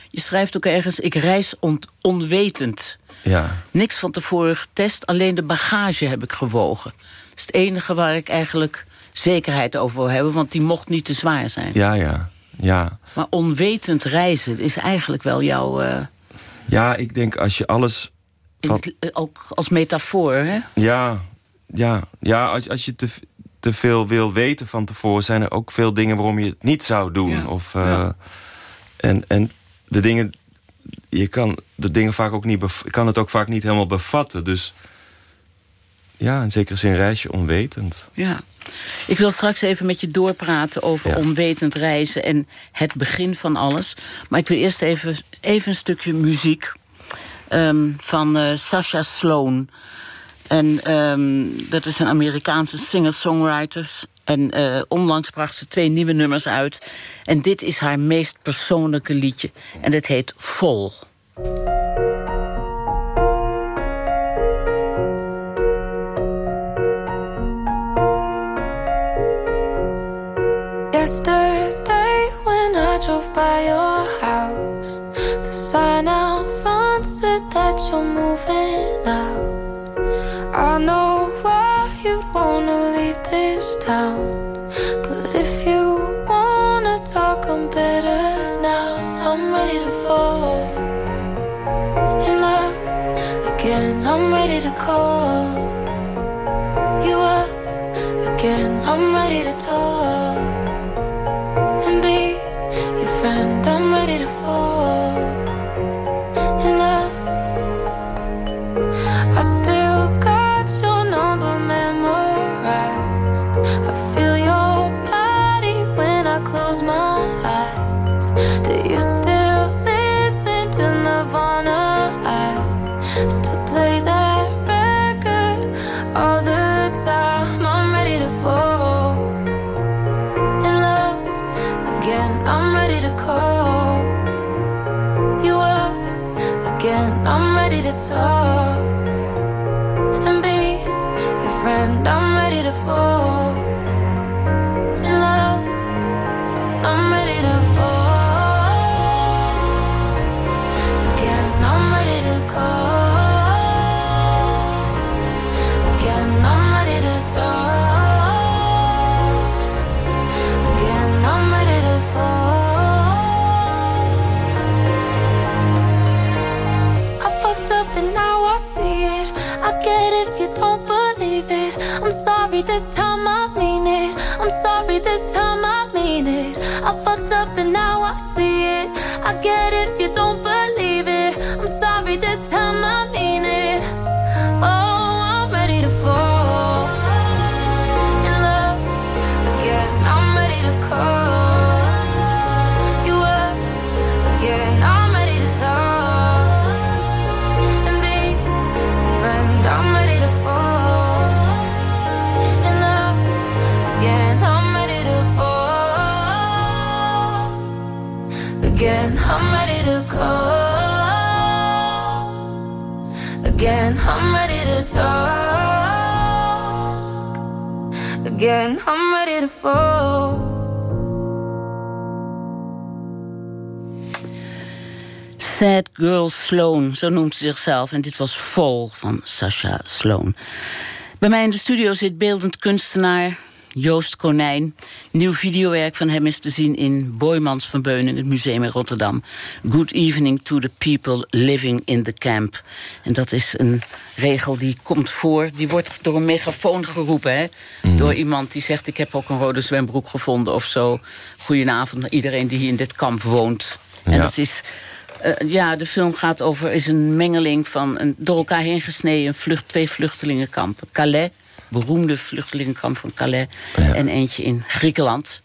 Je schrijft ook ergens, ik reis onwetend. Ja. Niks van tevoren getest, alleen de bagage heb ik gewogen. Dat is het enige waar ik eigenlijk zekerheid over wil hebben... want die mocht niet te zwaar zijn. Ja, ja, ja. Maar onwetend reizen is eigenlijk wel jouw... Uh... Ja, ik denk als je alles... Van... Het, ook als metafoor, hè? Ja, ja, ja als, als je te, te veel wil weten van tevoren... zijn er ook veel dingen waarom je het niet zou doen. Of, uh, en, en de dingen... Je kan de dingen vaak ook niet... Je kan het ook vaak niet helemaal bevatten. Dus ja, in zekere zin reis je onwetend. Ja. Ik wil straks even met je doorpraten over onwetend reizen... en het begin van alles. Maar ik wil eerst even, even een stukje muziek... Um, van uh, Sasha Sloan... En um, dat is een Amerikaanse singer-songwriter. En uh, onlangs bracht ze twee nieuwe nummers uit. En dit is haar meest persoonlijke liedje. En het heet Vol. Yesterday when I drove by your house The sign out front said that you're moving out I know why you'd wanna leave this town. But if you wanna talk, I'm better now. I'm ready to fall in love again. I'm ready to call you up again. I'm ready to talk friend. I'm ready to fall again. I'm ready to fall. Sad Girl Sloan, zo noemt ze zichzelf. En dit was Vol van Sasha Sloan. Bij mij in de studio zit beeldend kunstenaar Joost Konijn. Nieuw videowerk van hem is te zien in Boymans van Beuningen, het museum in Rotterdam. Good evening to the people living in the camp. En dat is een regel die komt voor. Die wordt door een megafoon geroepen. Hè? Mhm. Door iemand die zegt: Ik heb ook een rode zwembroek gevonden of zo. Goedenavond iedereen die hier in dit kamp woont. En dat is. eh, ja, de film gaat over is een mengeling van een door elkaar heen gesneden vlucht, twee vluchtelingenkampen. Calais, beroemde vluchtelingenkamp van Calais, Ja. en eentje in Griekenland.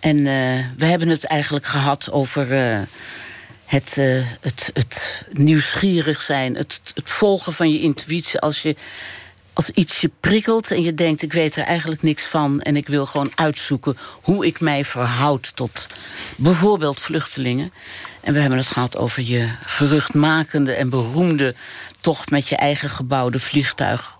En eh, we hebben het eigenlijk gehad over eh, het, eh, het, het nieuwsgierig zijn, het, het volgen van je intuïtie als je als iets je prikkelt en je denkt... ik weet er eigenlijk niks van en ik wil gewoon uitzoeken... hoe ik mij verhoud tot bijvoorbeeld vluchtelingen. En we hebben het gehad over je geruchtmakende en beroemde... tocht met je eigen gebouwde vliegtuig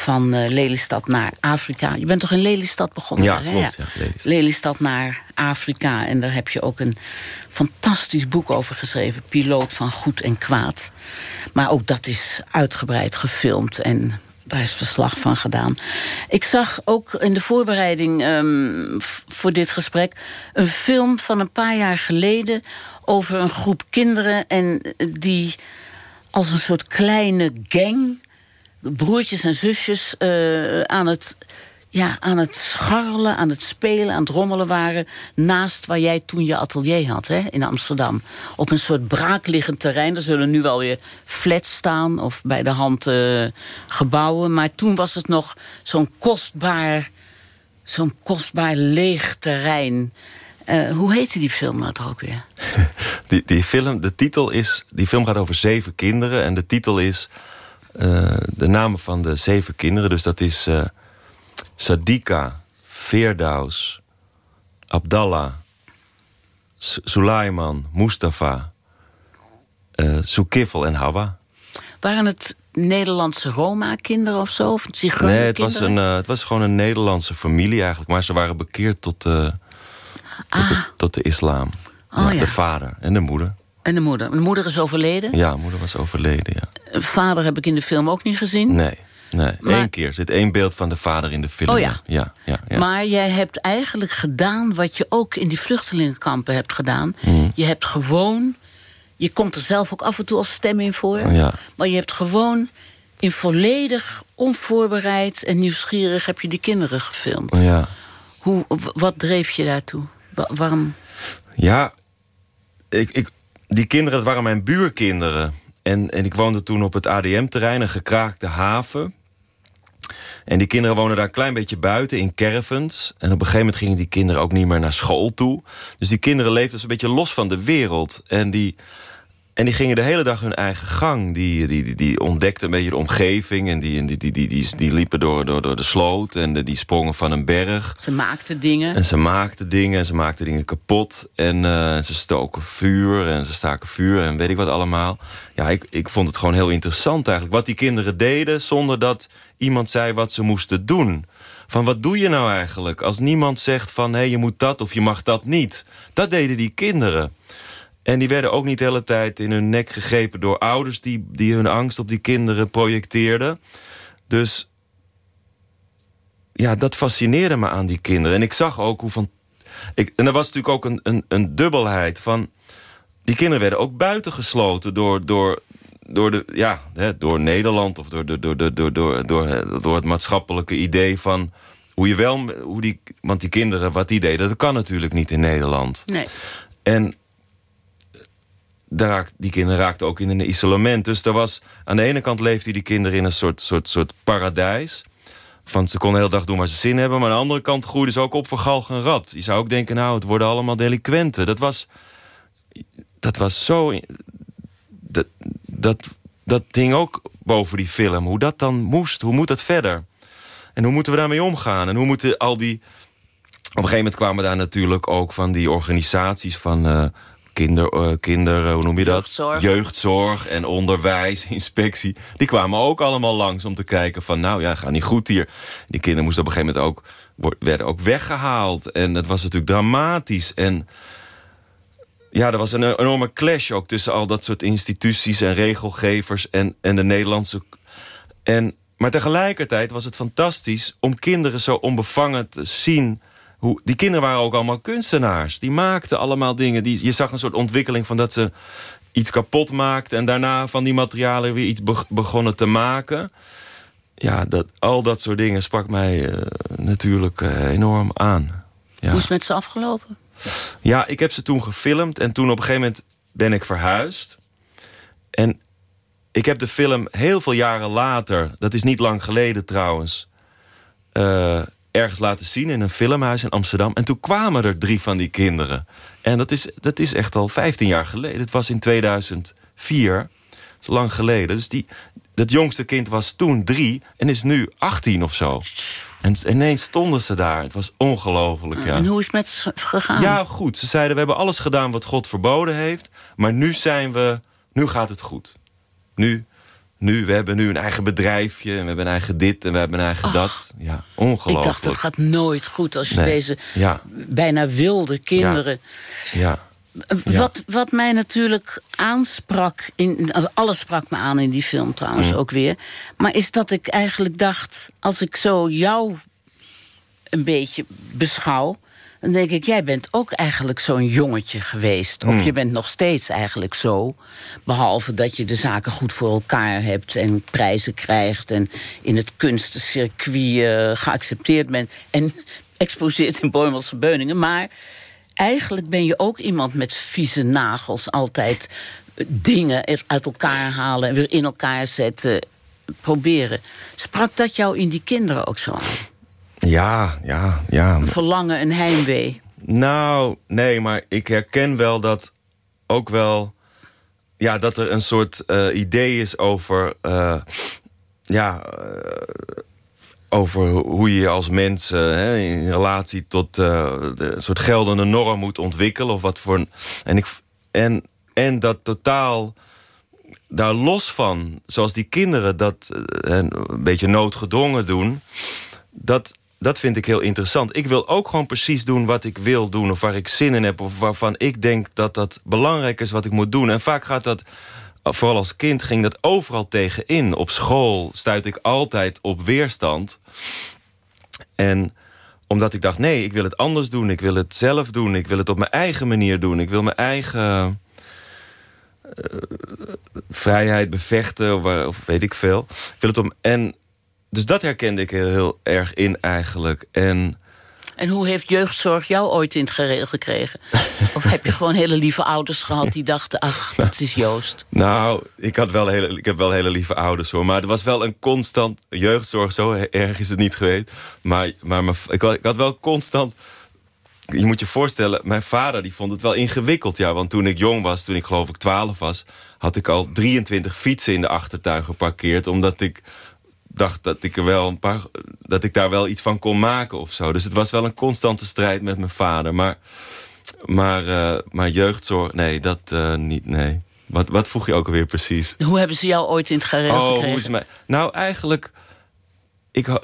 van eh, Lelystad naar Afrika. Je bent toch in Lelystad begonnen? Ja, hè? klopt, ja, Lelystad. Lelystad naar Afrika. En daar heb je ook een fantastisch boek over geschreven. Piloot van Goed en Kwaad. Maar ook dat is uitgebreid gefilmd en daar is verslag van gedaan. Ik zag ook in de voorbereiding ehm, voor dit gesprek... een film van een paar jaar geleden over een groep kinderen... en eh, die als een soort kleine gang broertjes en zusjes eh, aan, het, ja, aan het scharrelen, aan het spelen, aan het rommelen waren... naast waar jij toen je atelier had, hè, in Amsterdam. Op een soort braakliggend terrein. Er zullen nu wel weer flats staan of bij de hand eh, gebouwen. Maar toen was het nog zo'n kostbaar, zo'n kostbaar leeg terrein... Eh, hoe heette die film nou toch ook weer? Die, die film, de titel is... Die film gaat over zeven kinderen. En de titel is... eh, de namen van de zeven kinderen. Dus dat is... eh Sadika, Veerdaus, Abdallah... Sulaiman, Mustafa... eh Soekifel en Hawa. Waren het Nederlandse Roma-kinderen of zo? Of Nee, het was, een, het was gewoon een Nederlandse familie eigenlijk. Maar ze waren bekeerd tot, eh, tot, de, tot de islam. Ah. Oh, ja. De vader en de moeder. En de moeder. De moeder is overleden. Ja, moeder was overleden, ja. De Vader heb ik in de film ook niet gezien. Nee, nee. Maar- Eén keer. Er zit één beeld van de vader in de film. Oh ja. Ja, ja, ja. Maar jij hebt eigenlijk gedaan wat je ook in die vluchtelingenkampen hebt gedaan. Mhm. Je hebt gewoon... Je komt er zelf ook af en toe als stem in voor. Ja. Maar je hebt gewoon in volledig onvoorbereid en nieuwsgierig... heb je die kinderen gefilmd. ja. Hoe, wat dreef je daartoe? Wa- waarom? Ja, ik, ik, die kinderen, dat waren mijn buurkinderen. En, en ik woonde toen op het ADM-terrein, een gekraakte haven. En die kinderen wonen daar een klein beetje buiten, in caravans. En op een gegeven moment gingen die kinderen ook niet meer naar school toe. Dus die kinderen leefden dus een beetje los van de wereld. En die, en die gingen de hele dag hun eigen gang. Die, die, die, die ontdekten een beetje de omgeving. En die, en die, die, die, die, die liepen door, door, door de sloot. En de- die sprongen van een berg. Ze maakten dingen. En ze maakten dingen en ze maakten dingen kapot. En eh, ze stoken vuur en ze staken vuur en weet ik wat allemaal. Ja, ik, ik vond het gewoon heel interessant eigenlijk. Wat die kinderen deden zonder dat iemand zei wat ze moesten doen. Van wat doe je nou eigenlijk? Als niemand zegt van hé, hey, je moet dat of je mag dat niet. Dat deden die kinderen. En die werden ook niet de hele tijd in hun nek gegrepen door ouders... die, die hun angst op die kinderen projecteerden. Dus ja, dat fascineerde me aan die kinderen. En ik zag ook hoe van... Ik, en er was natuurlijk ook een, een, een dubbelheid van... Die kinderen werden ook buitengesloten door, door, door, de, ja, hè, door Nederland... of door, door, door, door, door, door, door, het maatschappelijke idee van... Hoe je wel, hoe die, want die kinderen, wat die deden, dat kan natuurlijk niet in Nederland. Nee. En die kinderen raakten ook in een isolement. Dus er was, aan de ene kant leefden die kinderen in een soort, soort, soort paradijs. Van ze konden de hele dag doen waar ze zin hebben. Maar aan de andere kant groeiden ze ook op voor galg en rat. Je zou ook denken, nou, het worden allemaal delinquenten. Dat was, dat was zo... Dat, dat, dat hing ook boven die film. Hoe dat dan moest, hoe moet dat verder? En hoe moeten we daarmee omgaan? En hoe moeten al die... Op een gegeven moment kwamen daar natuurlijk ook van die organisaties van eh, kinder, eh, kinder, eh, hoe noem je dat? Jeugdzorg. Jeugdzorg en onderwijs, inspectie. Die kwamen ook allemaal langs om te kijken van, nou ja, gaat niet goed hier. Die kinderen moesten op een gegeven moment ook, werden ook weggehaald. En dat was natuurlijk dramatisch. En ja, er was een enorme clash ook tussen al dat soort instituties en regelgevers en, en de Nederlandse... En, maar tegelijkertijd was het fantastisch om kinderen zo onbevangen te zien. Hoe, die kinderen waren ook allemaal kunstenaars. Die maakten allemaal dingen. Die, je zag een soort ontwikkeling van dat ze iets kapot maakten... en daarna van die materialen weer iets begonnen te maken. Ja, dat, al dat soort dingen sprak mij uh, natuurlijk uh, enorm aan. Ja. Hoe is het met ze afgelopen? Ja, ik heb ze toen gefilmd en toen op een gegeven moment ben ik verhuisd. En ik heb de film heel veel jaren later... dat is niet lang geleden trouwens... Uh, ergens laten zien in een filmhuis in Amsterdam. En toen kwamen er drie van die kinderen. En dat is, dat is echt al 15 jaar geleden. Het was in 2004. Dat is lang geleden. Dus die, dat jongste kind was toen drie en is nu 18 of zo. En ineens stonden ze daar. Het was ongelooflijk, ja. En hoe is het met ze gegaan? Ja, goed. Ze zeiden, we hebben alles gedaan wat God verboden heeft. Maar nu zijn we... Nu gaat het goed. Nu, nu, we hebben nu een eigen bedrijfje. En we hebben een eigen dit en we hebben een eigen dat. Ja, ongelooflijk. Ik dacht, dat gaat nooit goed als je deze ja. bijna wilde kinderen... Ja. ja. Wat, wat mij natuurlijk aansprak, in, alles sprak me aan in die film trouwens mm. ook weer... maar is dat ik eigenlijk dacht, als ik zo jou een beetje beschouw... dan denk ik, jij bent ook eigenlijk zo'n jongetje geweest. Of mm. je bent nog steeds eigenlijk zo. Behalve dat je de zaken goed voor elkaar hebt... en prijzen krijgt en in het kunstencircuit uh, geaccepteerd bent... en exposeert in Boymelse Beuningen. Maar eigenlijk ben je ook iemand met vieze nagels. Altijd dingen uit elkaar halen en weer in elkaar zetten. Proberen. Sprak dat jou in die kinderen ook zo aan? Ja, ja, ja. Een verlangen, een heimwee? Nou, nee, maar ik herken wel dat ook wel... Ja, dat er een soort uh, idee is over... Uh, ja, uh, over hoe je als mens in relatie tot de soort geldende norm moet ontwikkelen. Of wat voor, en, ik, en, en dat totaal daar los van, zoals die kinderen dat een beetje noodgedwongen doen... Dat, dat vind ik heel interessant. Ik wil ook gewoon precies doen wat ik wil doen... of waar ik zin in heb, of waarvan ik denk dat dat belangrijk is wat ik moet doen. En vaak gaat dat vooral als kind ging dat overal tegenin. Op school stuit ik altijd op weerstand. En omdat ik dacht, nee, ik wil het anders doen. Ik wil het zelf doen. Ik wil het op mijn eigen manier doen. Ik wil mijn eigen uh, vrijheid bevechten. Of, of, weet ik veel. Ik wil het om, en, dus dat herkende ik heel erg in eigenlijk. En en hoe heeft jeugdzorg jou ooit in het gereel gekregen? of heb je gewoon hele lieve ouders gehad die dachten... ach, dat is Joost? Nou, ik, had wel hele, ik heb wel hele lieve ouders hoor. Maar er was wel een constant... Jeugdzorg, zo erg is het niet geweest. Maar, maar ik, had, ik had wel constant... Je moet je voorstellen, mijn vader die vond het wel ingewikkeld. Ja, want toen ik jong was, toen ik geloof ik 12 was... had ik al 23 fietsen in de achtertuin geparkeerd... omdat ik dacht dat ik er wel een paar dat ik daar wel iets van kon maken of zo. Dus het was wel een constante strijd met mijn vader. Maar, maar, uh, maar jeugdzorg, nee, dat uh, niet, nee. Wat, wat vroeg je ook alweer precies? Hoe hebben ze jou ooit in het gareel oh, gekregen? Hoe is mij, nou, eigenlijk... Ik,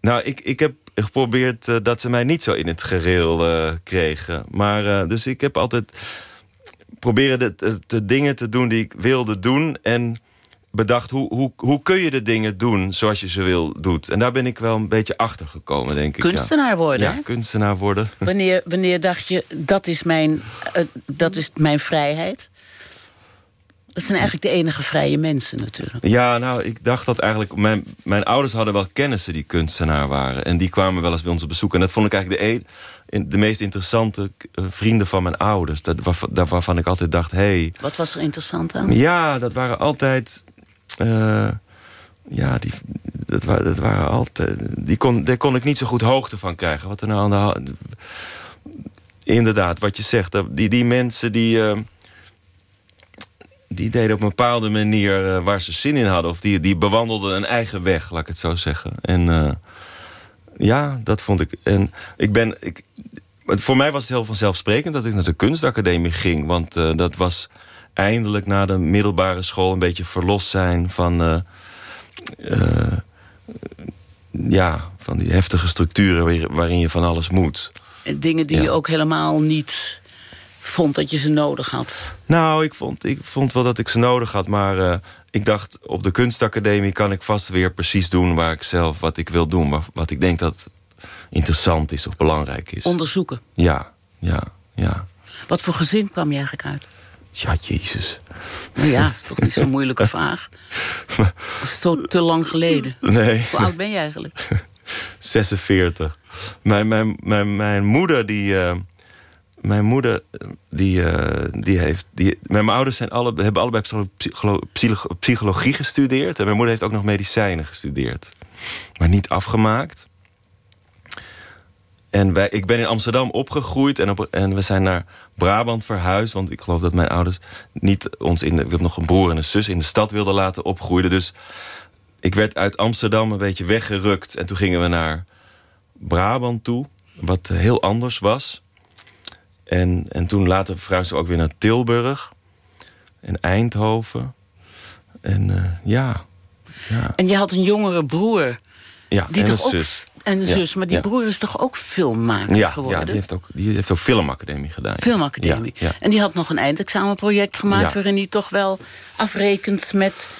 nou, ik, ik heb geprobeerd uh, dat ze mij niet zo in het gereel kregen. Maar dus ik heb altijd proberen de, de, de dingen te doen die ik wilde doen... en bedacht, hoe, hoe, hoe kun je de dingen doen zoals je ze wil doet. En daar ben ik wel een beetje achter gekomen, denk ik. Kunstenaar worden? Ja, kunstenaar worden. Wanneer, wanneer dacht je, dat is, mijn, uh, dat is mijn vrijheid? Dat zijn eigenlijk de enige vrije mensen natuurlijk. Ja, nou, ik dacht dat eigenlijk... Mijn, mijn ouders hadden wel kennissen die kunstenaar waren. En die kwamen wel eens bij ons op bezoek. En dat vond ik eigenlijk de, de meest interessante uh, vrienden van mijn ouders. Dat, waar, waarvan ik altijd dacht, hey, Wat was er interessant aan? Ja, dat waren altijd uh, ja, die, dat, dat waren altijd... Die kon, daar kon ik niet zo goed hoogte van krijgen. Wat er nou de. Inderdaad, wat je zegt. Die, die mensen die... Uh, die deden op een bepaalde manier uh, waar ze zin in hadden. Of die, die bewandelden een eigen weg, laat ik het zo zeggen. En ja, dat vond ik. En ik ben... Ik, voor mij was het heel vanzelfsprekend dat ik naar de kunstacademie ging. Want dat was eindelijk na de middelbare school... een beetje verlost zijn van... Uh, uh, ja, van die heftige structuren waarin je van alles moet. Dingen die je ook helemaal niet vond dat je ze nodig had? Nou, ik vond, ik vond wel dat ik ze nodig had, maar uh, ik dacht, op de kunstacademie kan ik vast weer precies doen... waar ik zelf wat ik wil doen. Wat, wat ik denk dat interessant is of belangrijk is. Onderzoeken. Ja, ja, ja. Wat voor gezin kwam je eigenlijk uit? Ja, jezus. Nou ja, is toch niet zo'n moeilijke vraag. Of is zo te lang geleden? Nee. Hoe oud ben je eigenlijk? 46. Mijn, mijn, mijn, mijn moeder die... eh, mijn moeder, eh, die, eh, die heeft... Die, mijn ouders zijn alle, hebben allebei psycholo- psycholo- psychologie gestudeerd. En mijn moeder heeft ook nog medicijnen gestudeerd. Maar niet afgemaakt. En wij, ik ben in Amsterdam opgegroeid en, op, en we zijn naar Brabant verhuisd. Want ik geloof dat mijn ouders niet ons in de... Ik heb nog een broer en een zus in de stad wilden laten opgroeien. Dus ik werd uit Amsterdam een beetje weggerukt. En toen gingen we naar Brabant toe. Wat heel anders was. En, en toen later verhuisden we ook weer naar Tilburg. En Eindhoven. En eh, ja, ja, En je had een jongere broer. ja. Die en toch een zus. En zus, maar die broer is toch ook filmmaker geworden? ja die, heeft ook, die heeft ook filmacademie gedaan. Filmacademie. En die had nog een eindexamenproject gemaakt... Waarin hij toch wel afrekent met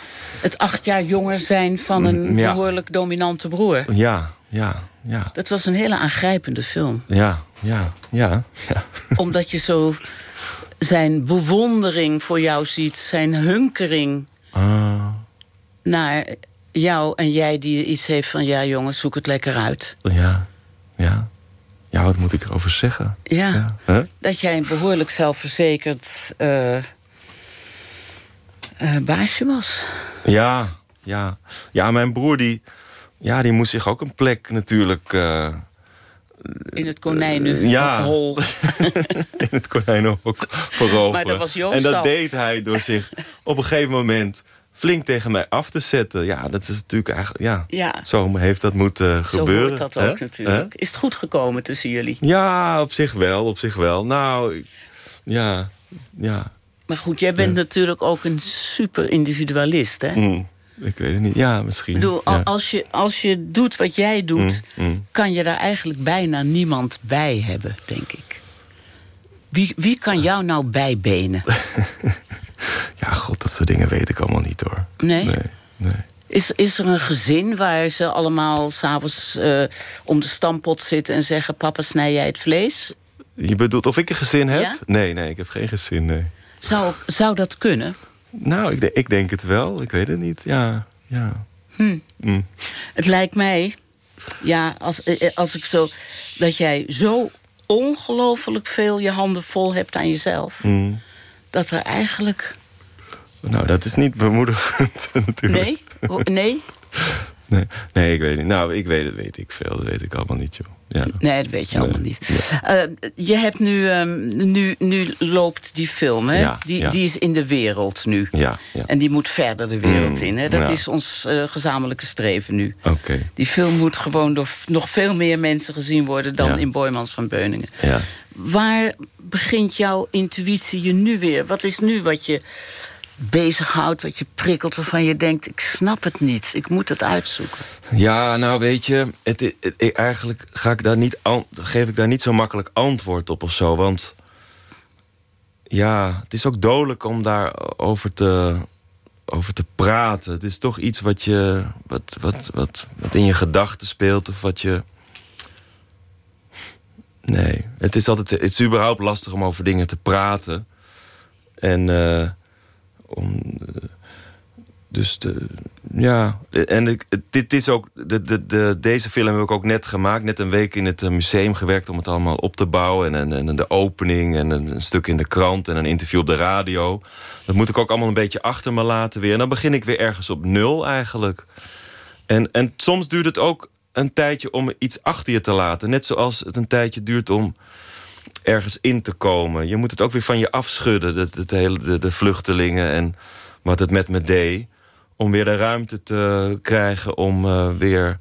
het acht jaar jonger zijn... van een Mm, behoorlijk dominante broer. Ja, ja, ja. Dat was een hele aangrijpende film. Ja, ja, ja, ja. Omdat je zo zijn bewondering voor jou ziet... zijn hunkering Ah, naar jou en jij die iets heeft van... ja jongens, zoek het lekker uit. ja, ja. Ja, wat moet ik erover zeggen? Ja, Ja. Huh? dat jij een behoorlijk zelfverzekerd eh, eh, baasje was. Ja, ja. Ja, mijn broer die, ja, die moest zich ook een plek natuurlijk... eh, In het konijnenhol. Ja. in het konijnenhok veroveren. Maar dat was Joost En dat deed hij door zich op een gegeven moment flink tegen mij af te zetten. Ja, dat is natuurlijk eigenlijk... Ja, Ja. zo heeft dat moeten Zo gebeuren. hoort dat ook natuurlijk. Is het goed gekomen tussen jullie? Ja, op zich wel, op zich wel. Nou, ja, ja. Maar goed, jij bent natuurlijk ook een super individualist, hè? Hm, ik weet het niet. Ja, misschien. Ik bedoel, al- ja. als, je, als je doet wat jij doet... Mm, mm. kan je daar eigenlijk bijna niemand bij hebben, denk ik. Wie, wie kan jou nou bijbenen? Ja, god, dat soort dingen weet ik allemaal niet, hoor. Nee? Nee, nee. Is, is er een gezin waar ze allemaal s'avonds eh om de stampot zitten... en zeggen, papa, snij jij het vlees? Je bedoelt of ik een gezin heb? Ja? Nee, nee, ik heb geen gezin, nee. Zou, zou dat kunnen? Nou, ik, ik denk het wel. Ik weet het niet. Ja, ja. Hm. Het lijkt mij, ja, als, eh, als ik zo... dat jij zo ongelooflijk veel je handen vol hebt aan jezelf... Hm. Dat er eigenlijk... Nou, dat is niet bemoedigend natuurlijk. Nee? Nee? Nee, nee, ik weet niet. Nou, ik weet het, weet ik veel. Dat weet ik allemaal niet, joh. Ja. Nee, dat weet je Nee, allemaal niet. Eh, je hebt nu, ehm, nu... Nu loopt die film, hè? Ja, die, die is in de wereld nu. Ja, ja. En die moet verder de wereld Mm, in. Hè? Dat is ons eh, gezamenlijke streven nu. Oké. Die film moet gewoon door nog veel meer mensen gezien worden... dan in Boymans van Beuningen. Ja. Waar begint jouw intuïtie je nu weer? Wat is nu wat je bezighoudt, wat je prikkelt... waarvan je denkt, ik snap het niet, ik moet het uitzoeken? Ja, nou weet je, het, eigenlijk ga ik daar niet geef ik daar niet zo makkelijk antwoord op of zo. Want ja, het is ook dodelijk om daarover te, over te praten. Het is toch iets wat, je, wat, wat, wat, wat in je gedachten speelt of wat je... Nee, het is altijd het is überhaupt lastig om over dingen te praten. En eh, om, eh, dus de, ja, en dit is ook, de, de, de, deze film heb ik ook net gemaakt. Net een week in het eh, museum gewerkt om het allemaal op te bouwen. En, en, en de opening en een, een stuk in de krant en een interview op de radio. Dat moet ik ook allemaal een beetje achter me laten weer. En dan begin ik weer ergens op nul eigenlijk. En, en soms duurt het ook een tijdje om iets achter je te laten. Net zoals het een tijdje duurt om ergens in te komen. Je moet het ook weer van je afschudden, de, de, hele, de, de vluchtelingen en wat het met me deed. Om weer de ruimte te krijgen om eh, weer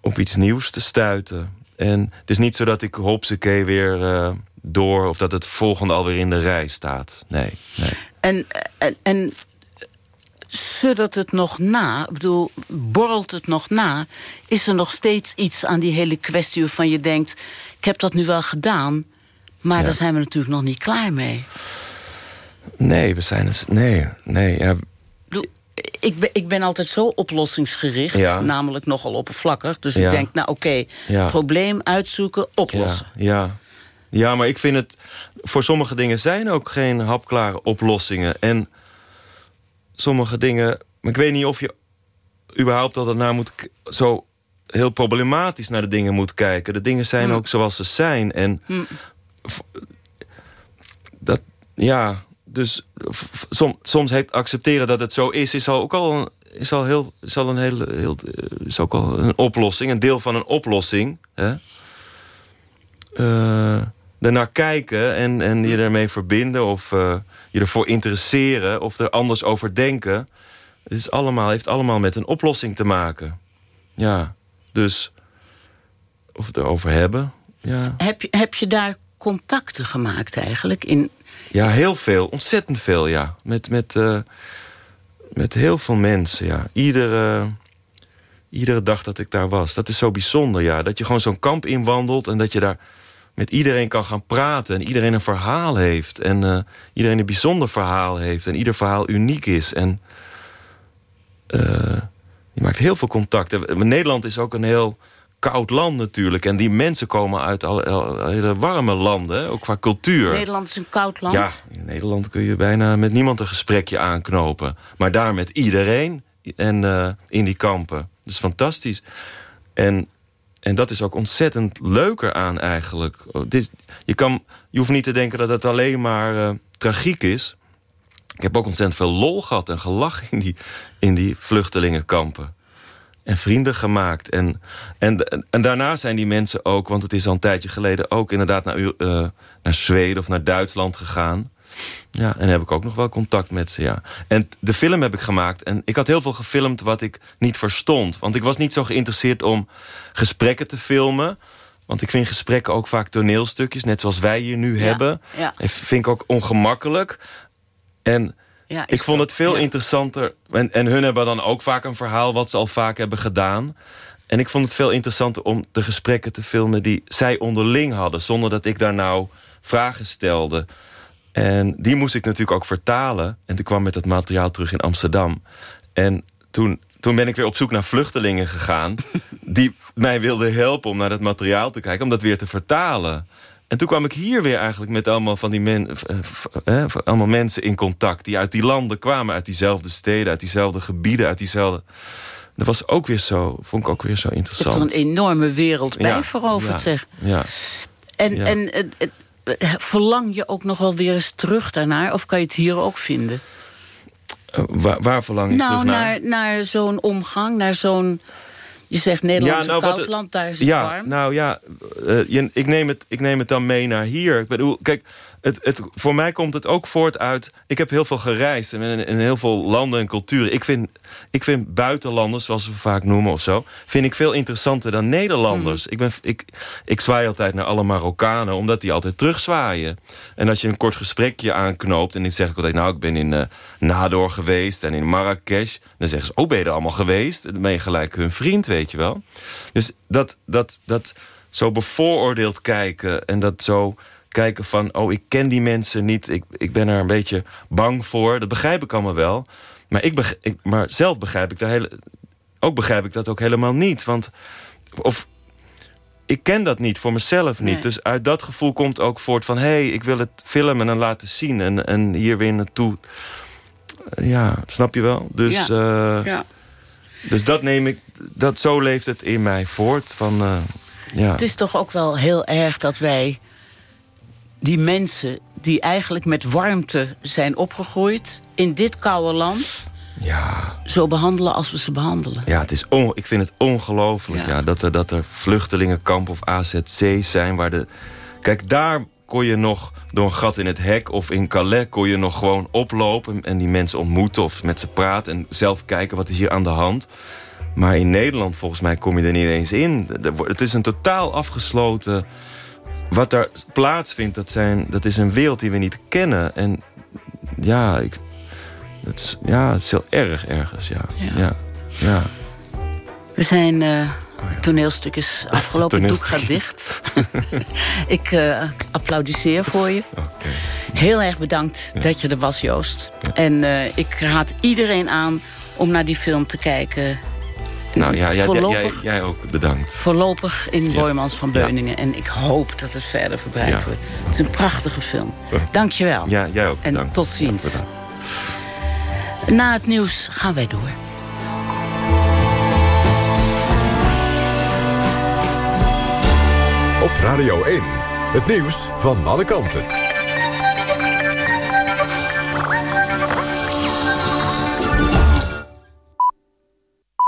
op iets nieuws te stuiten. En het is niet zo dat ik hopsakee weer eh, door... of dat het volgende alweer in de rij staat. Nee, nee. En, en, en suddert het nog na? Ik bedoel, borrelt het nog na? Is er nog steeds iets aan die hele kwestie waarvan je denkt... ik heb dat nu wel gedaan, maar Ja. daar zijn we natuurlijk nog niet klaar mee. Nee, we zijn dus... Nee, nee. Ja, Ik bedoel, ik ben, ik ben altijd zo oplossingsgericht, Ja. namelijk nogal oppervlakkig. Dus ik denk, nou oké, probleem uitzoeken, oplossen. Ja. ja, maar ik vind het... Voor sommige dingen zijn ook geen hapklare oplossingen. En sommige dingen... maar Ik weet niet of je überhaupt altijd naar moet... zo heel problematisch naar de dingen moet kijken. De dingen zijn Hm. ook zoals ze zijn. En v- dat... Ja, dus som, soms heeft accepteren dat het zo is... is al ook al een, is al heel, is al een hele, heel, is ook al een oplossing. Een deel van een oplossing. Hè? eh ernaar kijken en, en je ermee verbinden... of eh, je ervoor interesseren of er anders over denken... Het is allemaal, heeft allemaal met een oplossing te maken. Ja, dus... Of het erover hebben, ja. Heb, je, heb je daar contacten gemaakt eigenlijk? In, Ja, heel veel. Ontzettend veel, ja. Met, met, eh, met heel veel mensen, ja. Iedere, iedere dag dat ik daar was. Dat is zo bijzonder, ja. Dat je gewoon zo'n kamp inwandelt... en dat je daar met iedereen kan gaan praten... en iedereen een verhaal heeft. En eh, iedereen een bijzonder verhaal heeft. En ieder verhaal uniek is. En eh, je maakt heel veel contacten. Nederland is ook een heel koud land natuurlijk. En die mensen komen uit alle, hele warme landen, ook qua cultuur. Nederland is een koud land. Ja, in Nederland kun je bijna met niemand een gesprekje aanknopen. Maar daar met iedereen en eh, in die kampen. Dat is fantastisch. En, en dat is ook ontzettend leuker aan eigenlijk. Oh, dit, je, kan, je hoeft niet te denken dat het alleen maar eh, tragiek is. Ik heb ook ontzettend veel lol gehad en gelachen in die, in die vluchtelingenkampen. En vrienden gemaakt. En, en, daarna zijn die mensen ook, want het is al een tijdje geleden... ook inderdaad naar, eh, naar Zweden of naar Duitsland gegaan. Ja, en heb ik ook nog wel contact met ze, ja. En de film heb ik gemaakt. En ik had heel veel gefilmd wat ik niet verstond. Want ik was niet zo geïnteresseerd om gesprekken te filmen. Want ik vind gesprekken ook vaak toneelstukjes... net zoals wij hier nu Ja, hebben. ja. En vind ik ook ongemakkelijk. En Ja, ik vond het veel ja. interessanter. En, en hun hebben dan ook vaak een verhaal wat ze al vaak hebben gedaan. En ik vond het veel interessanter om de gesprekken te filmen... die zij onderling hadden, zonder dat ik daar nou vragen stelde. En die moest ik natuurlijk ook vertalen. En toen kwam met het materiaal terug in Amsterdam. En toen, toen ben ik weer op zoek naar vluchtelingen gegaan... die mij wilden helpen om naar dat materiaal te kijken... om dat weer te vertalen. En toen kwam ik hier weer eigenlijk met allemaal van die men, eh, eh, eh, allemaal mensen in contact... die uit die landen kwamen, uit diezelfde steden, uit diezelfde gebieden... uit diezelfde... Dat was ook weer zo, vond ik ook weer zo Je hebt er interessant. een enorme wereld bij Ja, veroverd, ja, zeg. Ja. En, Ja. en eh, verlang je ook nog wel weer eens terug daarnaar? Of kan je het hier ook vinden? Eh, waar, waar verlang ik Nou, terug naar? naar, naar zo'n omgang, naar zo'n... Je zegt Nederland is nou, een wat koud het- land, daar is het ja, warm. Nou ja, eh, je, ik, neem het, ik neem het dan mee naar hier. Ik bedoel, kijk, het, het, voor mij komt het ook voort uit... Ik heb heel veel gereisd in, in heel veel landen en culturen. Ik vind, ik vind buitenlanders, zoals we vaak noemen of zo... vind ik veel interessanter dan Nederlanders. Mhm. Ik, ben, ik, ik zwaai altijd naar alle Marokkanen, omdat die altijd terugzwaaien. En als je een kort gesprekje aanknoopt... en dan zeg ik altijd, nou, ik ben in eh Nador geweest en in Marrakesh... dan zeggen ze, oh, ben je er allemaal geweest? Dan ben je gelijk hun vriend, weet je wel. Dus dat, dat, dat zo bevooroordeeld kijken en dat zo kijken van... oh, ik ken die mensen niet, ik, ik ben er een beetje bang voor. Dat begrijp ik allemaal wel. Maar, ik beg- ik, maar zelf begrijp ik, daar hele, ook begrijp ik dat ook helemaal niet. Want of, ik ken dat niet, voor mezelf niet. Nee. Dus uit dat gevoel komt ook voort van... hé, hey, ik wil het filmen en laten zien en, en hier weer naartoe... Eh, Ja, snap je wel? Dus, Ja. eh, Ja. dus dat neem ik, dat, zo leeft het in mij voort. Van, eh, ja. Het is toch ook wel heel erg dat wij die mensen... die eigenlijk met warmte zijn opgegroeid... in dit koude land ja, zo behandelen als we ze behandelen. ja, het is on, ik vind het ongelooflijk Ja. ja. dat, er, dat er vluchtelingenkamp of AZC's zijn. Waar de, kijk, daar kon je nog door een gat in het hek of in Calais... kon je nog gewoon oplopen en die mensen ontmoeten of met ze praten... en zelf kijken wat is hier aan de hand. Maar in Nederland volgens mij kom je er niet eens in. Het is een totaal afgesloten... Wat daar plaatsvindt, dat, zijn, dat is een wereld die we niet kennen. En ja, ik, het is, ja, het is heel erg ergens, ja. Ja. ja. ja. We zijn... eh het toneelstuk is afgelopen, het doek gaat dicht. ik eh, applaudisseer voor je. Heel erg bedankt dat je er was, Joost. En eh, ik raad iedereen aan om naar die film te kijken. Nou ja, ja, jij, voorlopig, jij, jij ook bedankt. voorlopig in Ja. Boymans van Ja. Beuningen. En ik hoop dat het verder verbreid Ja. wordt. Het is een prachtige film. Dankjewel. Ja, jij ook En bedankt. tot ziens. Na het nieuws gaan wij door. Op Radio 1. Het nieuws van alle kanten.